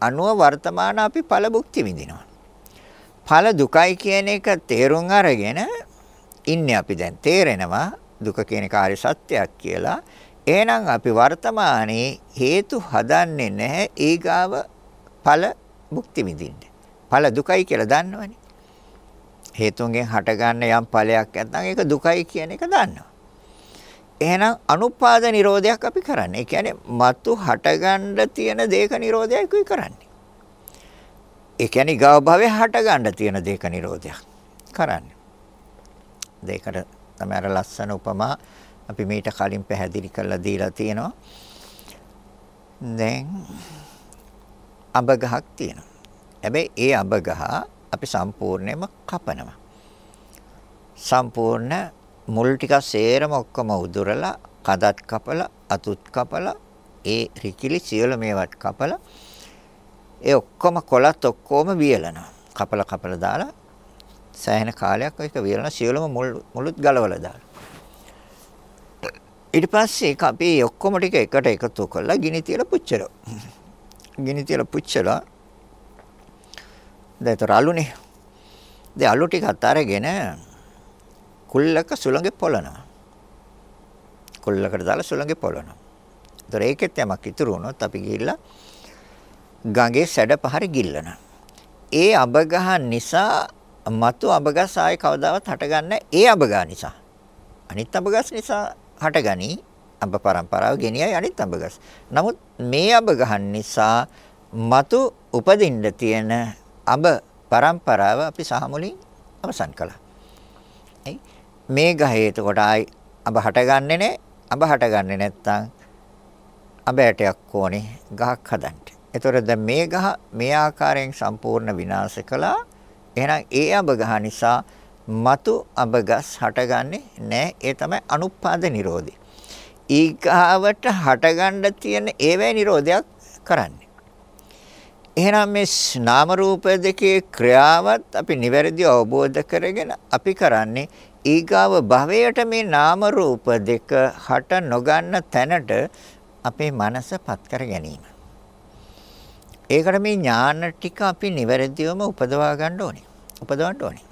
අනුව වර්තමාන අපි ඵල භුක්ති විඳිනවා. ඵල දුකයි කියන එක තේරුම් අරගෙන ඉන්නේ අපි දැන් තේරෙනවා දුක කියන කාර්ය සත්‍යයක් කියලා. එහෙනම් අපි වර්තමානයේ හේතු හදන්නේ නැහැ ඊගාව ඵල භුක්ති විඳින්න. ඵල දුකයි කියලා දන්නවනේ. හේතුන්ගෙන් හටගන්න යම් ඵලයක් නැත්නම් ඒක දුකයි කියන එක දන්නවා. එහෙනම් අනුපාද නිරෝධයක් අපි කරන්නේ. ඒ කියන්නේ මතු හටගන්න තියෙන දේක නිරෝධයයි කරන්නේ. ඒ කියන්නේ ගාව භවයේ හටගන්න තියෙන දේක නිරෝධයක් කරන්නේ. දෙයකට තමයි අර ලස්සන උපමා අපි මීට කලින් පැහැදිලි කරලා දීලා තියෙනවා. දැන් අඹ ගහක් තියෙනවා. හැබැයි ඒ අඹ ගහ අපි සම්පූර්ණයෙන්ම කපනවා. සම්පූර්ණ මුල් ටික සේරම ඔක්කොම උදුරලා කදත් කපලා අතුත් කපලා ඒ රිකිලි සියලු මේවත් කපලා ඒ ඔක්කොම කොලත් ඔක්කොම වියලනවා. කපලා කපලා දාලා සෑහෙන කාලයක් ඒක වියලන සියලුම මුළුත් ගලවලා දාලා. ඊට පස්සේ ඒක අපි ඔක්කොම ටික එකට එකතු කරලා ගිනි තියලා පුච්චලා ගිනි තියලා පුච්චලා දැන් ඒතර අලුනේ දැන් අලු ටිකත් අරගෙන කුල්ලක සුළඟේ පොළනවා. කුල්ලකට දාලා සුළඟේ පොළනවා. ඒතර ඒකෙත් යමක් ඉතුරු වුණොත් අපි ගිහිල්ලා ගඟේ සැඩ පහර ගිල්ලන. ඒ අබගහ නිසා මතු අබගස් ආයේ කවදාවත් හටගන්නේ ඒ අබගහ නිසා. අනිත් අබගස් නිසා හටගනි අබ પરම්පරාව ගෙනියයි අනිත් අබගස්. නමුත් මේ අබගහ නිසා මතු උපදින්න තියෙන අඹ પરම්පරාව අපි සාමුලින් අවසන් කළා. එයි මේ ගහේ එතකොට ආයි අඹ හටගන්නේ නැහැ. අඹ හටගන්නේ නැත්තම් අඹ ඇටයක් ඕනේ ගහක් හදන්න. ඒතොර දැන් මේ ගහ මේ ආකාරයෙන් සම්පූර්ණ විනාශ කළා. එහෙනම් ඒ අඹ ගහ නිසා మతు අඹ ගස් හටගන්නේ නැහැ. ඒ තමයි අනුපාද නිරෝධය. ඊගාවට හටගන්න තියෙන ඒවැ නිරෝධයක් කරන්නේ. එහෙනම් මේ නාම රූප දෙකේ ක්‍රියාවත් අපි නිවැරදිව අවබෝධ කරගෙන අපි කරන්නේ ඊගාව භවයට මේ නාම රූප දෙක හට නොගන්න තැනට අපේ මනසපත් කර ගැනීම. ඒකට මේ ඥාන ටික අපි නිවැරදිවම උපදවා ගන්න ඕනේ. උපදවන්න ඕනේ.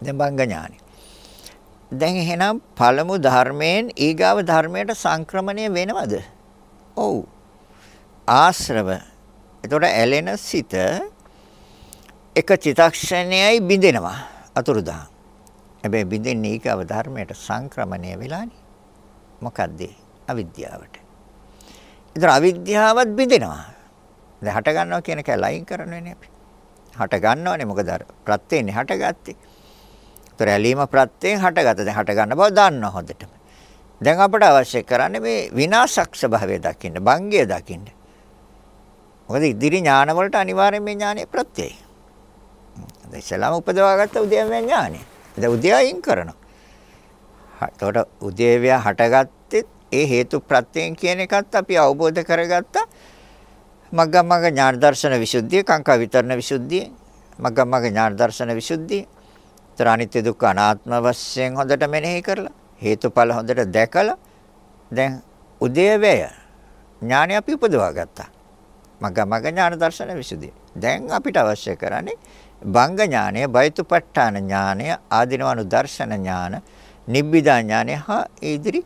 දැන් බංග ඥානෙ. දැන් එහෙනම් පළමු ධර්මයෙන් ඊගාව ධර්මයට සංක්‍රමණය වෙනවද? ඔව්. ආශ්‍රව. එතකොට ඇලෙන සිත එක චිතක්ෂණයයි බිඳෙනවා. අතුරුදහන්. හැබැයි බින්දෙන්නේ ඊකව ධර්මයට සංක්‍රමණය වෙලානේ. මොකද්ද? අවිද්‍යාවට. ඒතර අවිද්‍යාවත් බින්දෙනවා. දැන් හට ගන්නවා කියන එක ලයින් කරනවනේ අපි. හට ගන්නවනේ මොකද අර ප්‍රත්‍යයෙන් හටගත්තේ. ඒතර ඇලීම ප්‍රත්‍යයෙන් හටගත්ත. දැන් හට ගන්න බව දන්නවා හොඳටම. දැන් අපට අවශ්‍ය කරන්නේ මේ විනාශක් ස්වභාවය දකින්න, භංගය දකින්න. මොකද ඉදිරි ඥාන වලට අනිවාර්යයෙන් මේ ඥානෙ ප්‍රත්‍යයයි. දැන් ඉස්සලාම උපදවාගත්ත උද්‍යම ඥානෙ. දැන් උදේයයින් කරනවා. එතකොට උදේවය හටගත්තේ ඒ හේතු ප්‍රත්‍යයෙන් කියන එකත් අපි අවබෝධ කරගත්තා. මග්ගමග්ග ඥාන දර්ශන විසුද්ධිය, කාංකා විතරණ විසුද්ධිය, මග්ගමග්ග ඥාන දර්ශන විසුද්ධිය. ତර අනිත්‍ය දුක්ඛ අනාත්ම වශයෙන් හොඳට මෙනෙහි කරලා හේතුඵල හොඳට දැකලා දැන් උදේවැය ඥානය අපි උපදවා ගත්තා. මග මග ඥාන දර්ශන විසුද්ධිය. දැන් අපිට අවශ්‍ය කරන්නේ බංග ඥානය, බයිතුපට්ඨාන ඥානය, ආධිනවනු දර්ශන ඥාන, නිබ්බිදා ඥානය හා ඉදිරි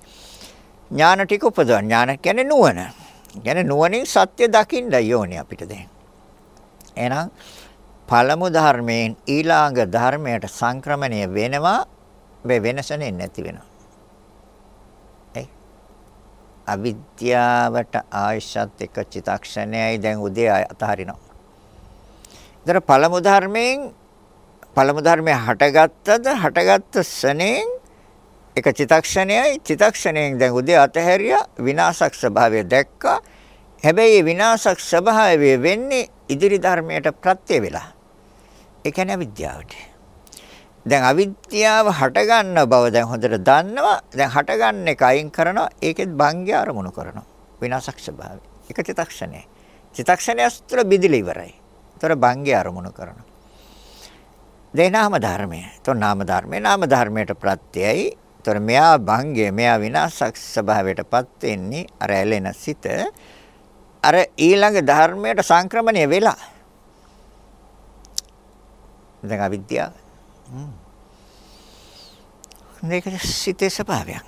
ඥාන ටික උපදවන. ඥාන කියන්නේ නුවණ. කියන්නේ නුවණින් සත්‍ය දකින්න යෝනේ අපිට දැන්. එහෙනම් පළමු ධර්මයෙන් ඊළඟ ධර්මයට සංක්‍රමණය වෙනවා මේ වෙනසනේ නැති වෙනවා. ඒ අවිද්‍යාවට ආයශත් එක චිතක්ෂණයයි දැන් උදේ අතහරිනවා. ඒතර පළමු ධර්මයෙන් පළමු ධර්මය හටගත්තද හටගත්ත සනෙන් එක චිතක්ෂණයයි චිතක්ෂණයෙන් දැන් උදේ අතහැරියා විනාශක් ස්වභාවය දැක්කා. හැබැයි විනාශක් ස්වභාවය වෙන්නේ ඉදිරි ධර්මයට ප්‍රත්‍ය වෙලා. ඒ කියන්නේ අවිද්‍යාවට. දැන් අවිද්‍යාව හටගන්න බව දැන් හොඳට දන්නවා. දැන් හටගන්න එක අයින් කරනවා. ඒකෙත් භංගය අරමුණු කරනවා. විනාශක් ස්වභාවය. එක චිතක්ෂණයයි. චිතක්ෂණය තුළ බිඳිලා ඉවරයි. ඒතර භංගය අරමුණු කරනවා. දැන් නාම ධර්මය. ඒතර නාම ධර්මය නාම ධර්මයට ප්‍රත්‍යයයි. ඒතර මෙයා භංගය මෙයා විනාශක් ස්වභාවයටපත් වෙන්නේ අර ඇලෙන සිත අර ඊළඟ ධර්මයට සංක්‍රමණය වෙලා දැන් අවිද්‍යාව. මේක සිතේ ස්වභාවයක්.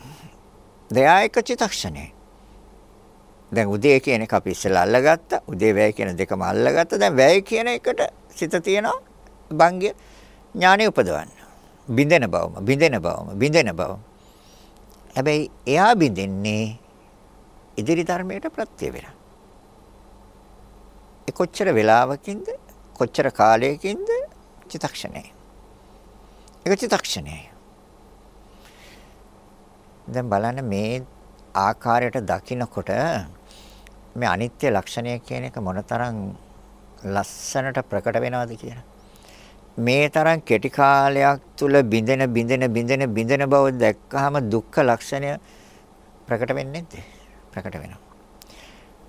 දෙයයක චිතක්ෂණේ. දැන් උදේ කියන එක අපි ඉස්සෙල්ලා අල්ලගත්තා. උදේ වැය කියන දෙකම අල්ලගත්තා. දැන් වැය කියන එකට සිත තියෙනවා භංගය ඥානෙ උපදවන්න. බින්දෙන බවම, බින්දෙන බවම, බින්දෙන බවම. හැබැයි එයා බින්දෙන්නේ ඉදිරි ධර්මයට ප්‍රත්‍ය වෙලා. ඒ කොච්චර වෙලාවකින්ද කොච්චර කාලයකින්ද චිතක්ෂණයයි. ඒක චිතක්ෂණයයි. දැන් බලන්න මේ ආකාරයට දකිනකොට මේ අනිත්‍ය ලක්ෂණය කියන එක මොනතරම් ලස්සනට ප්‍රකට වෙනවද කියලා. මේ තරම් කෙටි කාලයක් තුල බිඳෙන බිඳෙන බිඳෙන බිඳෙන බව දැක්කහම දුක්ඛ ලක්ෂණය ප්‍රකට වෙන්නේ නැද්ද? ප්‍රකට වෙනවා.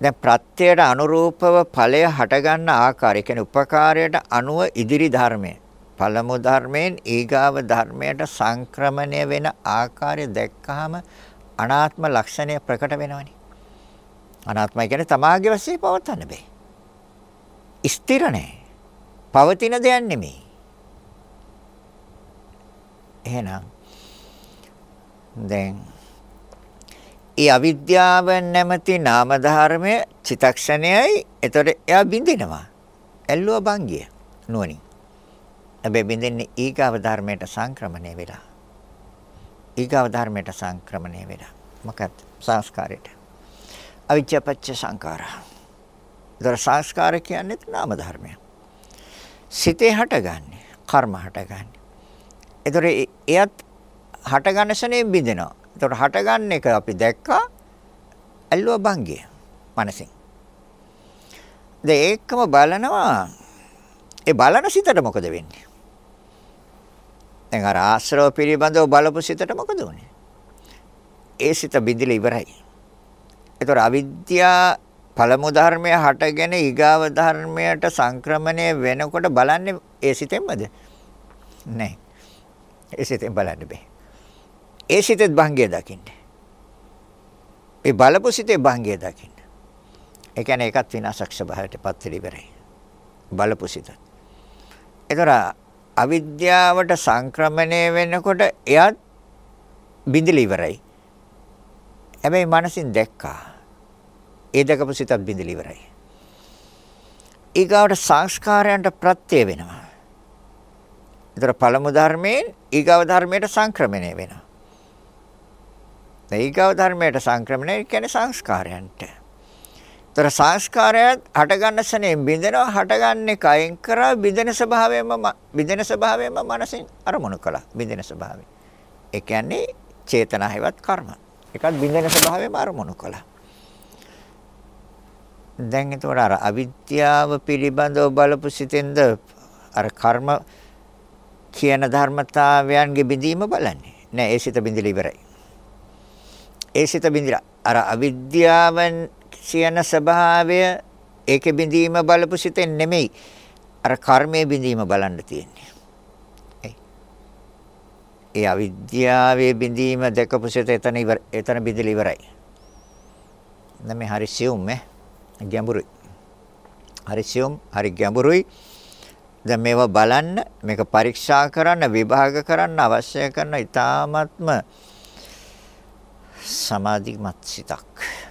දැන් ප්‍රත්‍යයට අනුරූපව ඵලය හටගන්න ආකාරය කියන්නේ උපකාරයට අනුව ඉදිරි ධර්මය පළමු ධර්මයෙන් ඊගාව ධර්මයට සංක්‍රමණය වෙන ආකාරය දැක්කහම අනාත්ම ලක්ෂණය ප්‍රකට වෙනවනේ. අනාත්මයි කියන්නේ තමාගේ වශයෙන් පවත්න්න බෑ. ස්ථිර නැහැ පවතින දෙයක් නෙමෙයි. එහෙනම් දැන් ඒ අවිද්‍යාව නැමැති නාම ධර්මය චිතක්ෂණයයි. එතකොට එයා බින්දිනවා. ඇල්ලුව භංගිය නුවණින්. හැබැයි බින්දින්නේ ඊගාව ධර්මයට සංක්‍රමණය වෙලා. ඊගාව ධර්මයට සංක්‍රමණය වෙලා. මොකක්ද? සංස්කාරයට. අවිච්ඡපච්ච සංකාරා. දර සංස්කාර කියන්නේ නාම ධර්මය. සිතේ හටගන්නේ, කර්ම හටගන්නේ. ඒතර එයත් හටගන්න ශනේ බින්දෙනවා. ඒතකොට හටගන්න එක අපි දැක්කා ඇල්ලුව භංගය මනසින්. දැන් ඒකම බලනවා ඒ බලන සිතට මොකද වෙන්නේ? දැන් අර ආශ්‍රව පිළිබඳව බලපු සිතට මොකද උනේ? ඒ සිත බිඳිලා ඉවරයි. ඒතකොට අවිද්‍යා පළමු ධර්මය හටගෙන ඊගාව ධර්මයට සංක්‍රමණය වෙනකොට බලන්නේ ඒ සිතෙන්මද? නැහැ. ඒ සිතෙන් බලන්න බෑ. ඒ සිතේ භංගය දකින්න. ඒ බලපු සිතේ භංගය දකින්න. ඒ කියන්නේ ඒකත් විනාශක් ස්වභාවයටපත් වෙලා ඉවරයි. බලපු සිත. ඒතර අවිද්‍යාවට සංක්‍රමණය වෙනකොට එයත් බිඳිලා ඉවරයි. හැබැයි මනසින් දැක්කා. ඒ දැකපු සිතත් බිඳිලා ඉවරයි. ඊගාවට සංස්කාරයන්ට ප්‍රත්‍ය වෙනවා. ඒතර පළමු ධර්මයෙන් ඊගාව ධර්මයට සංක්‍රමණය වෙනවා. දෛගව ධර්මයට සංක්‍රමණය කියන්නේ සංස්කාරයන්ට. ତර සංස්කාරයත් හටගන්න සනේ බින්දෙනවා හටගන්නේ කයෙන් කරා බින්දෙන ස්වභාවයෙන්ම බින්දෙන ස්වභාවයෙන්ම මනසින් අරමුණු කළා බින්දෙන ස්වභාවය. ඒ කියන්නේ චේතනා හැවත් කර්ම. ඒකත් බින්දෙන ස්වභාවයෙන්ම අරමුණු කළා. දැන් ඒතකොට අර අවිද්‍යාව පිළිබඳව බලපු සිතෙන්ද අර කර්ම කියන ධර්මතාවයන්ගේ බිඳීම බලන්නේ. නෑ ඒ සිත බිඳිලා ඉවරයි. ඒ සිත බිඳිලා අර අවිද්‍යාවෙන් කියන ස්වභාවය ඒකේ බිඳීම බලපු සිතෙන් නෙමෙයි අර කර්මයේ බිඳීම බලන්න තියෙන්නේ. ඒ ඒ අවිද්‍යාවේ බිඳීම දැකපු සිත එතන ඉවර එතන බිඳිලා ඉවරයි. දැන් මේ හරි සියුම් ඈ ගැඹුරුයි. හරි සියුම් හරි ගැඹුරුයි. දැන් මේවා බලන්න මේක පරීක්ෂා කරන්න විභාග කරන්න අවශ්‍ය කරන ඊ타ත්ම සමාධිමත් සිතක්.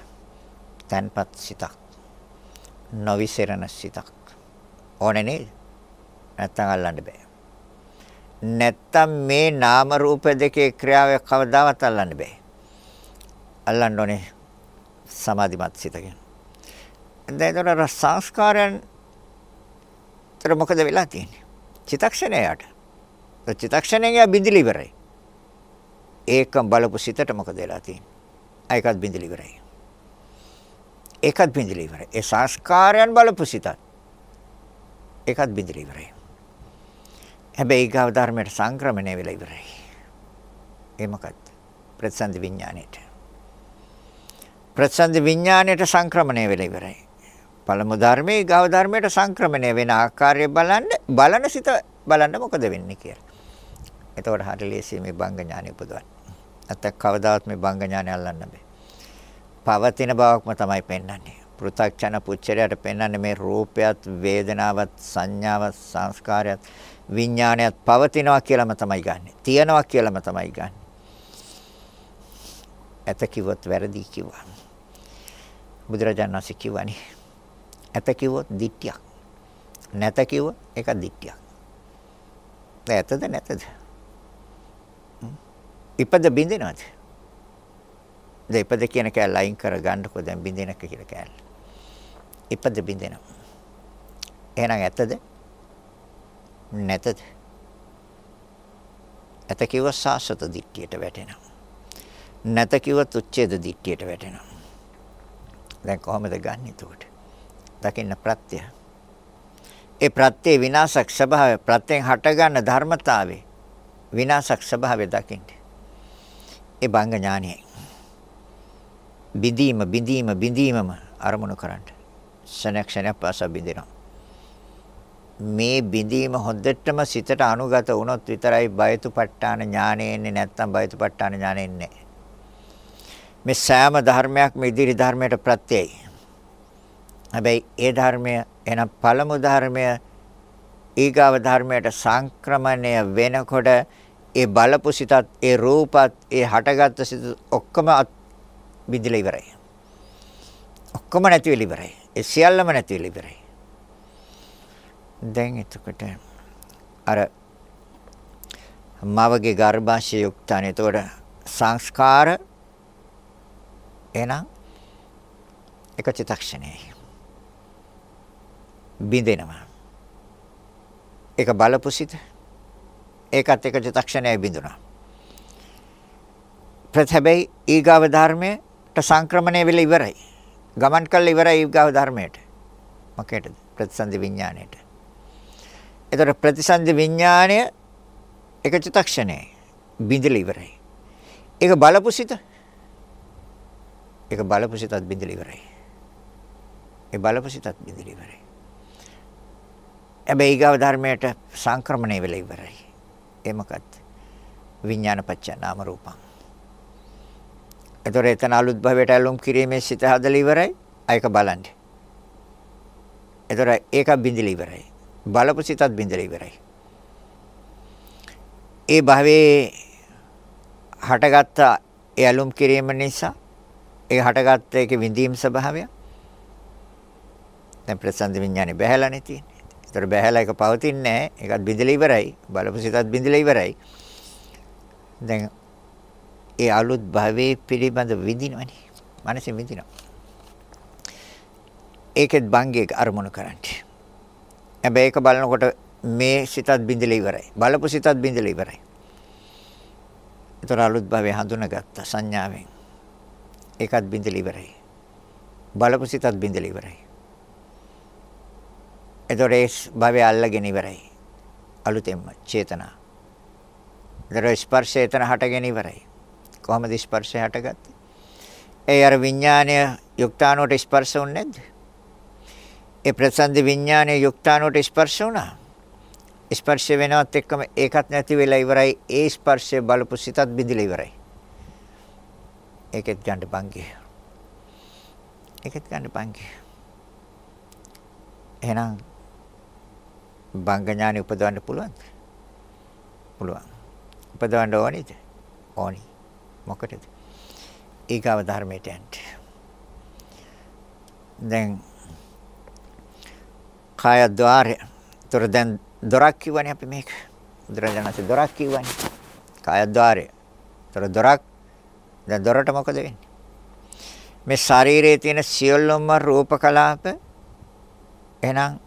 තන්පත් සිතක්. නොවිසරණ සිතක්. ඕනේ නේද? නැත්තම් අල්ලන්න බෑ. නැත්තම් මේ නාම රූප දෙකේ ක්‍රියාව කවදාවත් අල්ලන්න බෑ. අල්ලන්න ඕනේ සමාධිමත් සිතකින්. දැන් ඒතර සංස්කාරයන් තර මොකද වෙලා තියෙන්නේ? චිතක්ෂණයට. චිතක්ෂණයෙන් බිඳිලි ඉවරයි. ඒකම බලපු සිතට මොකද වෙලා තියෙන්නේ? ඒකත් බිඳිලි ඉවරයි. ඒකත් බිඳිලි ඉවරයි. ඒ සංස්කාරයන් බලපු සිතත් ඒකත් බිඳිලි ඉවරයි. හැබැයි ඊගාව ධර්මයට සංක්‍රමණය වෙලා ඉවරයි. ඒ මොකක්ද? ප්‍රතිසන්දි විඥාණයට. ප්‍රතිසන්දි විඥාණයට සංක්‍රමණය වෙලා ඉවරයි. පළමු ධර්මයේ ඊගාව ධර්මයට සංක්‍රමණය වෙන ආකාරය බලන්න බලන සිත බලන්න මොකද වෙන්නේ කියලා. එතකොට හරිය ලේසියි මේ බංග ඥානෙ උපදවන්න. නැත්නම් කවදාවත් මේ බංග ඥානෙ අල්ලන්න බෑ. පවතින බවක්ම තමයි පෙන්වන්නේ. පෘථග්ජන පුච්චරයට පෙන්වන්නේ මේ රූපයත් වේදනාවත් සංඥාවත් සංස්කාරයත් විඥානයත් පවතිනවා කියලාම තමයි ගන්නෙ. තියනවා කියලාම තමයි ගන්නෙ. ඇත කිව්වොත් වැරදි කිව්වා. බුදුරජාණන් වහන්සේ කිව්වනේ. ඇත කිව්වොත් දිට්ඨියක්. නැත කිව්වොත් ඒක දිට්ඨියක්. දැන් ඇතද නැතද? ඉපද බින්දිනවද? දැන් ඉපද කියන කෑල්ල අයින් කර ගන්නකො දැන් බින්දිනක කියලා කෑල්ල. ඉපද බින්දිනවා. එහෙනම් ඇතද? නැතද? ඇත කිව්ව සාසත දිට්ඨියට වැටෙනවා. නැත කිව්ව තුච්ඡේද දිට්ඨියට වැටෙනවා. දැන් කොහොමද ගන්නෙ එතකොට? දකින්න ප්‍රත්‍ය. ඒ ප්‍රත්‍ය විනාශක් ස්වභාවය ප්‍රත්‍යෙන් හටගන්න ධර්මතාවය විනාශක් ස්වභාවය දකින්න. ඒ බංග ඥානයයි. බිඳීම බිඳීම බිඳීමම අරමුණු කරන්න. ක්ෂණ ක්ෂණ පාස බිඳිනවා. මේ බිඳීම හොඳටම සිතට අනුගත වුණොත් විතරයි බයතුපට්ඨාන ඥානෙ එන්නේ නැත්නම් බයතුපට්ඨාන ඥානෙ එන්නේ මේ සෑම ධර්මයක්ම ඉදිරි ධර්මයට ප්‍රත්‍යයයි. හැබැයි ඒ ධර්මය එන පළමු ධර්මය ඊගාව ධර්මයට සංක්‍රමණය වෙනකොට ඒ බලපු සිතත් ඒ රූපත් ඒ හටගත්තු සිත ඔක්කොම බිඳිලා ඉවරයි. ඔක්කොම නැති වෙලා ඉවරයි. ඒ සියල්ලම නැති වෙලා ඉවරයි. දැන් එතකොට අර මවගේ ගර්භාෂය යුක්තනේ. එතකොට සංස්කාර එහෙනම් එක චිත්තක්ෂණයයි. බිඳෙනවා. ඒක බලපුසිත. ඒකත් එක චිත්තක්ෂණයයි බිඳුණා. ප්‍රතිහැබැයි ඊගාව ධර්මයට සංක්‍රමණය වෙලා ඉවරයි. ගමන් කළ ඉවරයි ඊගාව ධර්මයට. මොකේද? ප්‍රතිසන්දි විඥාණයට. එතකොට ප්‍රතිසන්දි විඥාණය එක චිත්තක්ෂණේ බිඳිලා ඉවරයි. ඒක බලපු සිත. ඒක බලපු සිතත් බිඳිලා ඉවරයි. ඒ බලපු සිතත් බිඳිලා ඉවරයි. හැබැයි ඊගව ධර්මයට සංක්‍රමණය වෙලා ඉවරයි. ඒ මොකක්ද? විඥාන පත්‍ය නාම රූපං. එතකොට එතන අලුත් භවයට ඇලුම් කිරීමේ සිත හදලා ඉවරයි. ඒක බලන්න. එතකොට ඒක බිඳිලා ඉවරයි. බලපු සිතත් බින්දලා ඉවරයි. ඒ භවයේ හටගත්ත ඒ ඇලුම් කිරීම නිසා ඒ හටගත්ත ඒකේ විඳීම් ස්වභාවය දැන් ප්‍රසන්න විඥානේ බහැලානේ තියෙන්නේ. ඒතර බහැලා එක පවතින්නේ නැහැ. ඒකත් බින්දලා ඉවරයි. බලපු සිතත් බින්දලා ඉවරයි. දැන් ඒ අලුත් භවයේ පිළිබඳ විඳිනවනේ. මනසින් විඳිනවා. ඒකෙත් බංගේ අරමුණු කරන්නේ. හැබැයි ඒක බලනකොට මේ සිතත් බිඳිලා ඉවරයි. බලපු සිතත් බිඳිලා ඉවරයි. ඒතර අලුත් භවයේ හඳුනාගත්ත සංඥාවෙන් ඒකත් බිඳිලා ඉවරයි. බලපු සිතත් බිඳිලා ඉවරයි. ඒතර ඒ භවය අල්ලගෙන ඉවරයි. අලුතෙන්ම චේතනා. ඒතර ස්පර්ශය එතන හටගෙන ඉවරයි. කොහොමද ස්පර්ශය හටගත්තේ? ඒ අර විඥානය යුක්තානුවට ස්පර්ශ වුනේ නැද්ද? ඒ ප්‍රසන්න විඥානයේ යුක්තානුවට ස්පර්ශ වුණා. ස්පර්ශ වෙනවත් එක්කම ඒකත් නැති වෙලා ඉවරයි. ඒ ස්පර්ශය බලපු සිතත් බිඳිලා ඉවරයි. ඒකෙත් ගන්න බංගේ. ඒකෙත් ගන්න බංගේ. එහෙනම් බංග ඥානෙ උපදවන්න පුළුවන්ද? පුළුවන්. උපදවන්න ඕනේද? ඕනි. මොකටද? ඒකව ධර්මයට යන්න. දැන් කාය ద్వාරය. ତොර දැන් දොරක් කියවනේ අපි මේක. බුදුරජාණන්සේ දොරක් කියවනේ. කාය ద్వාරය. ତොර දොරක් දැන් දොරට මොකද වෙන්නේ? මේ ශරීරයේ තියෙන සියලුම රූප කලාප එහෙනම්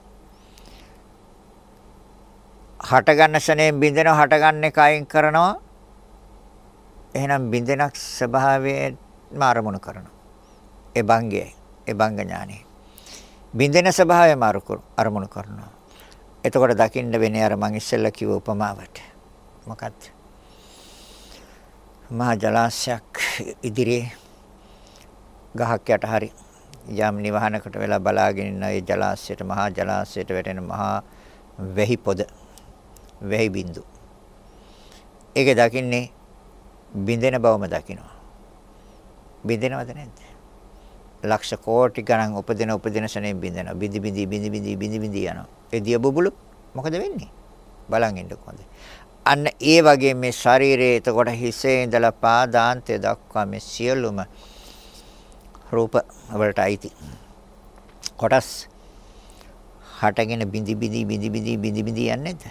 හට ගන්න සනේ බින්දෙනව හට ගන්න එකයින් කරනවා එහෙනම් බින්දෙනක් ස්වභාවයෙන්ම අරමුණු කරනවා. ඒ භංගයයි ඒ භංග ඥානෙ බින්දෙන ස්වභාවයම අරමුණු කරනවා. එතකොට දකින්න වෙන්නේ අර මං ඉස්සෙල්ලා කිව්ව උපමාවට. මොකක්ද මහා ජලාශයක් ඉදිරියේ ගහක් යට හරි යම් නිවහනකට වෙලා බලාගෙන ඉන්න ඒ ජලාශයට මහා ජලාශයට වැටෙන මහා වෙහි පොද වෙහි බින්දු. ඒක දකින්නේ බින්දෙන බවම දකිනවා. බින්දෙනවද නැද්ද? ලක්ෂ කෝටි ගණන් උපදින උපදින ශනේ බින්දෙනවා. බිඳි බිඳි බිඳි බිඳි බිඳි බිඳි යනවා. ඒ දිය බුබුලු මොකද වෙන්නේ? බලන් ඉන්නකො හොඳයි. අන්න ඒ වගේ මේ ශරීරයේ එතකොට හිසේ ඉඳලා පාදාන්තය දක්වා මේ සියලුම රූප වලට අයිති කොටස් හටගෙන බිඳි බිඳි බිඳි බිඳි බිඳි බිඳි යන්නේ නැද්ද?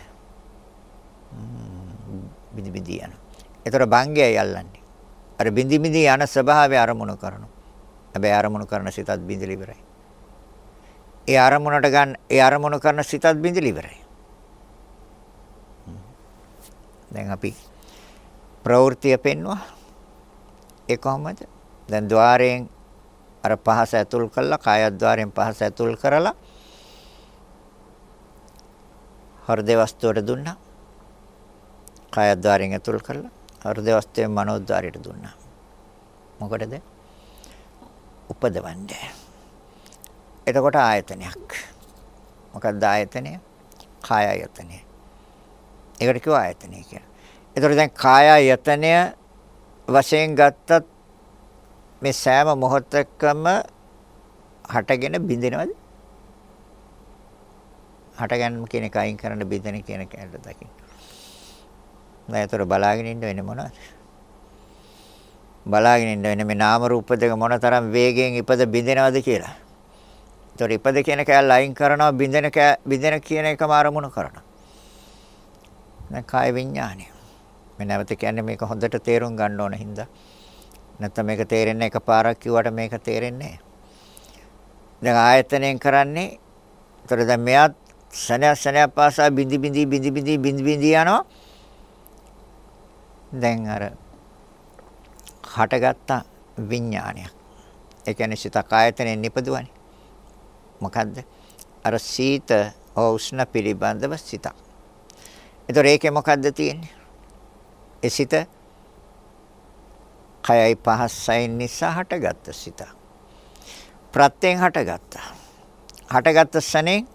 බිඳි බිඳි යන. ඒතර භංගයයි අල්ලන්නේ. අර බිඳි බිඳි යන ස්වභාවය අරමුණු කරනවා. හැබැයි අරමුණු කරන සිතත් බිඳිලි ඉවරයි. ඒ අරමුණට ගන්න ඒ අරමුණු කරන සිතත් බිඳිලි ඉවරයි. දැන් අපි ප්‍රවෘත්තිය පෙන්වුවා. ඒ කොහොමද? දැන් ద్వාරයෙන් අර පහස ඇතුල් කළා, කායද්්වාරයෙන් පහස ඇතුල් කරලා හෘදේ වස්තුවට දුන්නා. කායද්්වාරයෙන් ඇතුල් කරලා හෘදේ වස්තුවෙන් මනෝද්්වාරයට දුන්නා. මොකටද? උපදවන්නේ. එතකොට ආයතනයක්. මොකක්ද ආයතනය? කාය ආයතනය. ඒකට කිව්ව ආයතනය කියලා. ඒතකොට දැන් කාය ආයතනය වශයෙන් ගත්තත් මේ සෑම මොහොතකම හටගෙන බිඳිනවද? හටගන්න කියන එක අයින් කරන්න බිඳින කියන කැලට දකින්න. දැන් ඒතර බලාගෙන ඉන්න වෙන්නේ මොනවද? බලාගෙන ඉන්න වෙන්නේ මේ නාම රූප දෙක මොනතරම් වේගයෙන් ඉපද බිඳිනවද කියලා. ඒතර ඉපද කියන කැලල අයින් කරනවා බිඳින බිඳින කියන එකම අරමුණු කරනවා. දැන් කාය විඥානය. මම නැවත කියන්නේ මේක හොඳට තේරුම් ගන්න ඕන හින්දා. නැත්නම් මේක තේරෙන්නේ එකපාරක් කිව්වට මේක තේරෙන්නේ නැහැ. දැන් ආයතනයෙන් කරන්නේ ඒතර දැන් මෙයාත් සනය සනය පාසා බිඳි බිඳි බිඳි බිඳි බිඳි බිඳි යනවා. දැන් අර හටගත්ත විඥානයක්. ඒ කියන්නේ සිතක් ආයතනයෙන් නිපදුවනේ. මොකද්ද? අර සීත හෝ උෂ්ණ පිළිබඳව සිතක්. ඒතර ඒකේ මොකද්ද තියෙන්නේ? ඒ සිත කයයි පහස්සයි නිසා හටගත්ත සිත. ප්‍රත්‍යයෙන් හටගත්තා. හටගත්ත සනේ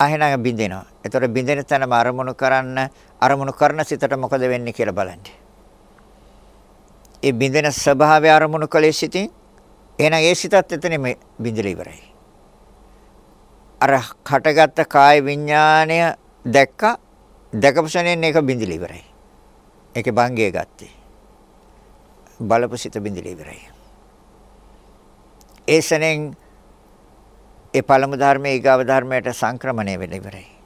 අහිනඟ බින්දෙනවා. ඒතර බින්දෙන තැනම අරමුණු කරන්න අරමුණු කරන සිතට මොකද වෙන්නේ කියලා බලන්න. ඒ බින්දෙන ස්වභාවය අරමුණු කලේ සිටින් එහෙනම් ඒ සිතත් එතනම බින්දලා ඉවරයි. අර හටගත්ත කාය විඥාණය දැක්ක දැකපු ශරණයෙන් ඒක බිඳිලා ඉවරයි. ඒකේ භංගය ගත්තේ. බලපු සිත බිඳිලා ඉවරයි. ඒ ශරණයෙන් ඒ පළමු ධර්මයේ ඊගාව ධර්මයට සංක්‍රමණය වෙලා ඉවරයි.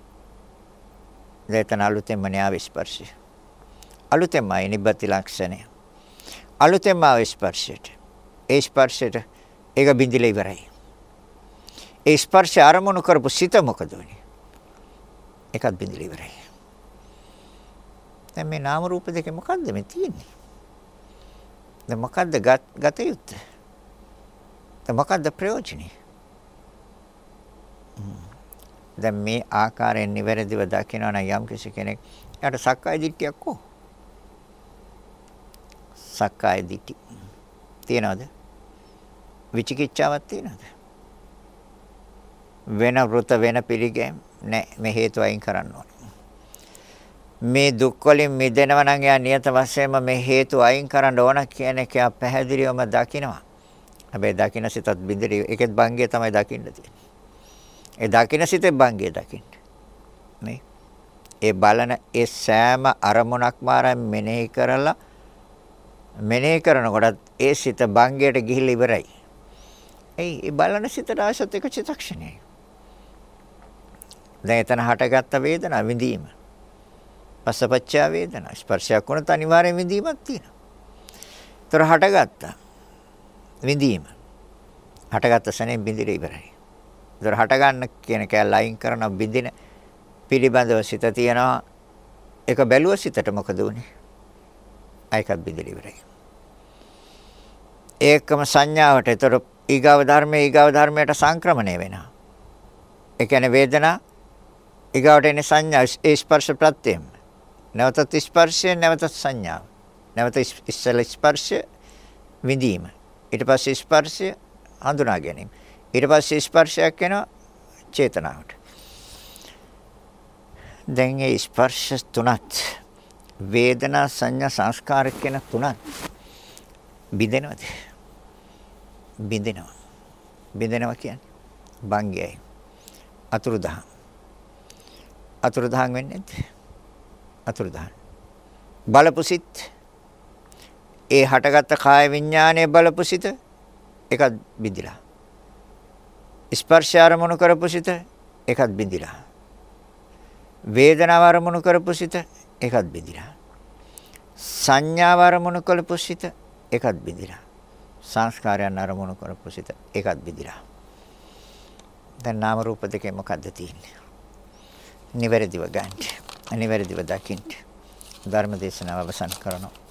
දේතන අලුතෙන්ම න්යාව ස්පර්ශය. අලුතෙන්ම ආයි නිබ්බති ලක්ෂණය. අලුතෙන්ම ආව ස්පර්ශයට. ඒ ස්පර්ශයට ඒක බිඳිලා ඉවරයි. ඒ ස්පර්ශය අරමුණු කරපු සිත මොකද වෙන්නේ? ඒකත් බිඳිලා ඉවරයි. දැන් මේ නාම රූප දෙකේ මොකද්ද මේ තියෙන්නේ? දැන් මොකද්ද ගත යුත්තේ? දැන් මොකද්ද ප්‍රයෝජනේ? දැන් මේ ආකාරයෙන් නිවැරදිව දකිනවා නම් යම් කිසි කෙනෙක් එයාට සක්කාය දිට්ඨියක් කො? සක්කාය දිට්ඨි තියනවද? විචිකිච්ඡාවක් තියනවද? වෙන වෘත වෙන පිළිගැම් නෑ මේ හේතු අයින් කරන්න ඕනේ. මේ දුක් වලින් මිදෙනවා නම් එයා නියත වශයෙන්ම මේ හේතු අයින් කරන්න ඕන කියන එක එයා පැහැදිලිවම දකිනවා. හැබැයි දකින්න සිතත් බින්දරි ඒකෙත් බංගය තමයි දකින්න තියෙන්නේ. ඒ දකින්න සිතේ බංගය දකින්න. නේ? ඒ බලන ඒ සෑම අරමුණක්ම ආරම් මෙනෙහි කරලා මෙනෙහි කරනකොට ඒ සිත බංගයට ගිහිල්ලා ඉවරයි. එයි ඒ බලන සිතට ආසත් එක චිත්තක්ෂණයයි. දැන් එතන හටගත්ත වේදනාව විඳීම. පස්සපච්චා වේදනා ස්පර්ශයක් වුණත් අනිවාර්යෙන් විඳීමක් තියෙනවා. ඒතර හටගත්තා. විඳීම. හටගත්ත සැනෙන් බින්දිර ඉවරයි. ඒතර හට ගන්න කියන කැල ලයින් කරන බින්දින පිළිබඳව සිත තියනවා. ඒක බැලුව සිතට මොකද උනේ? ඒකත් බින්දිර ඉවරයි. ඒකම සංඥාවට ඒතර ඊගාව ධර්මයේ ඊගාව ධර්මයට සංක්‍රමණය වෙනවා. ඒ කියන්නේ වේදනා ඊගාවට එන්නේ සංඥා ස්පර්ශ ප්‍රත්‍යයෙන්. නැවතත් ස්පර්ශය නැවතත් සංඥාව. නැවත ඉස්සල ස්පර්ශය විඳීම. ඊට පස්සේ ස්පර්ශය හඳුනා ගැනීම. ඊට පස්සේ ස්පර්ශයක් එනවා චේතනාවට. දැන් ඒ ස්පර්ශ තුනත් වේදනා සංඥා සංස්කාර කියන තුනත් බිඳෙනවද? බිඳෙනවා. බිඳෙනවා කියන්නේ බංගයයි. අතුරුදහන්. අතුරුදහන් වෙන්නේ නැද්ද? අතුරුදහන්. බලපුසිට ඒ හටගත්ත කාය විඥානයේ බලපුසිට ඒකත් බිඳිලා. ස්පර්ශ අරමුණු කරපු සිත ඒකත් බිඳිලා. වේදනාව අරමුණු කරපු සිත ඒකත් බිඳිලා. සංඥාව අරමුණු කරපු සිත ඒකත් බිඳිලා. සංස්කාරයන් අරමුණු කරපු සිත ඒකත් බිඳිලා. දැන් නාම රූප දෙකේ මොකද්ද තියෙන්නේ? නිවැරදිව ගන්න. අනිවැරදිව දකින්න. ධර්ම දේශනාව අවසන් කරනවා.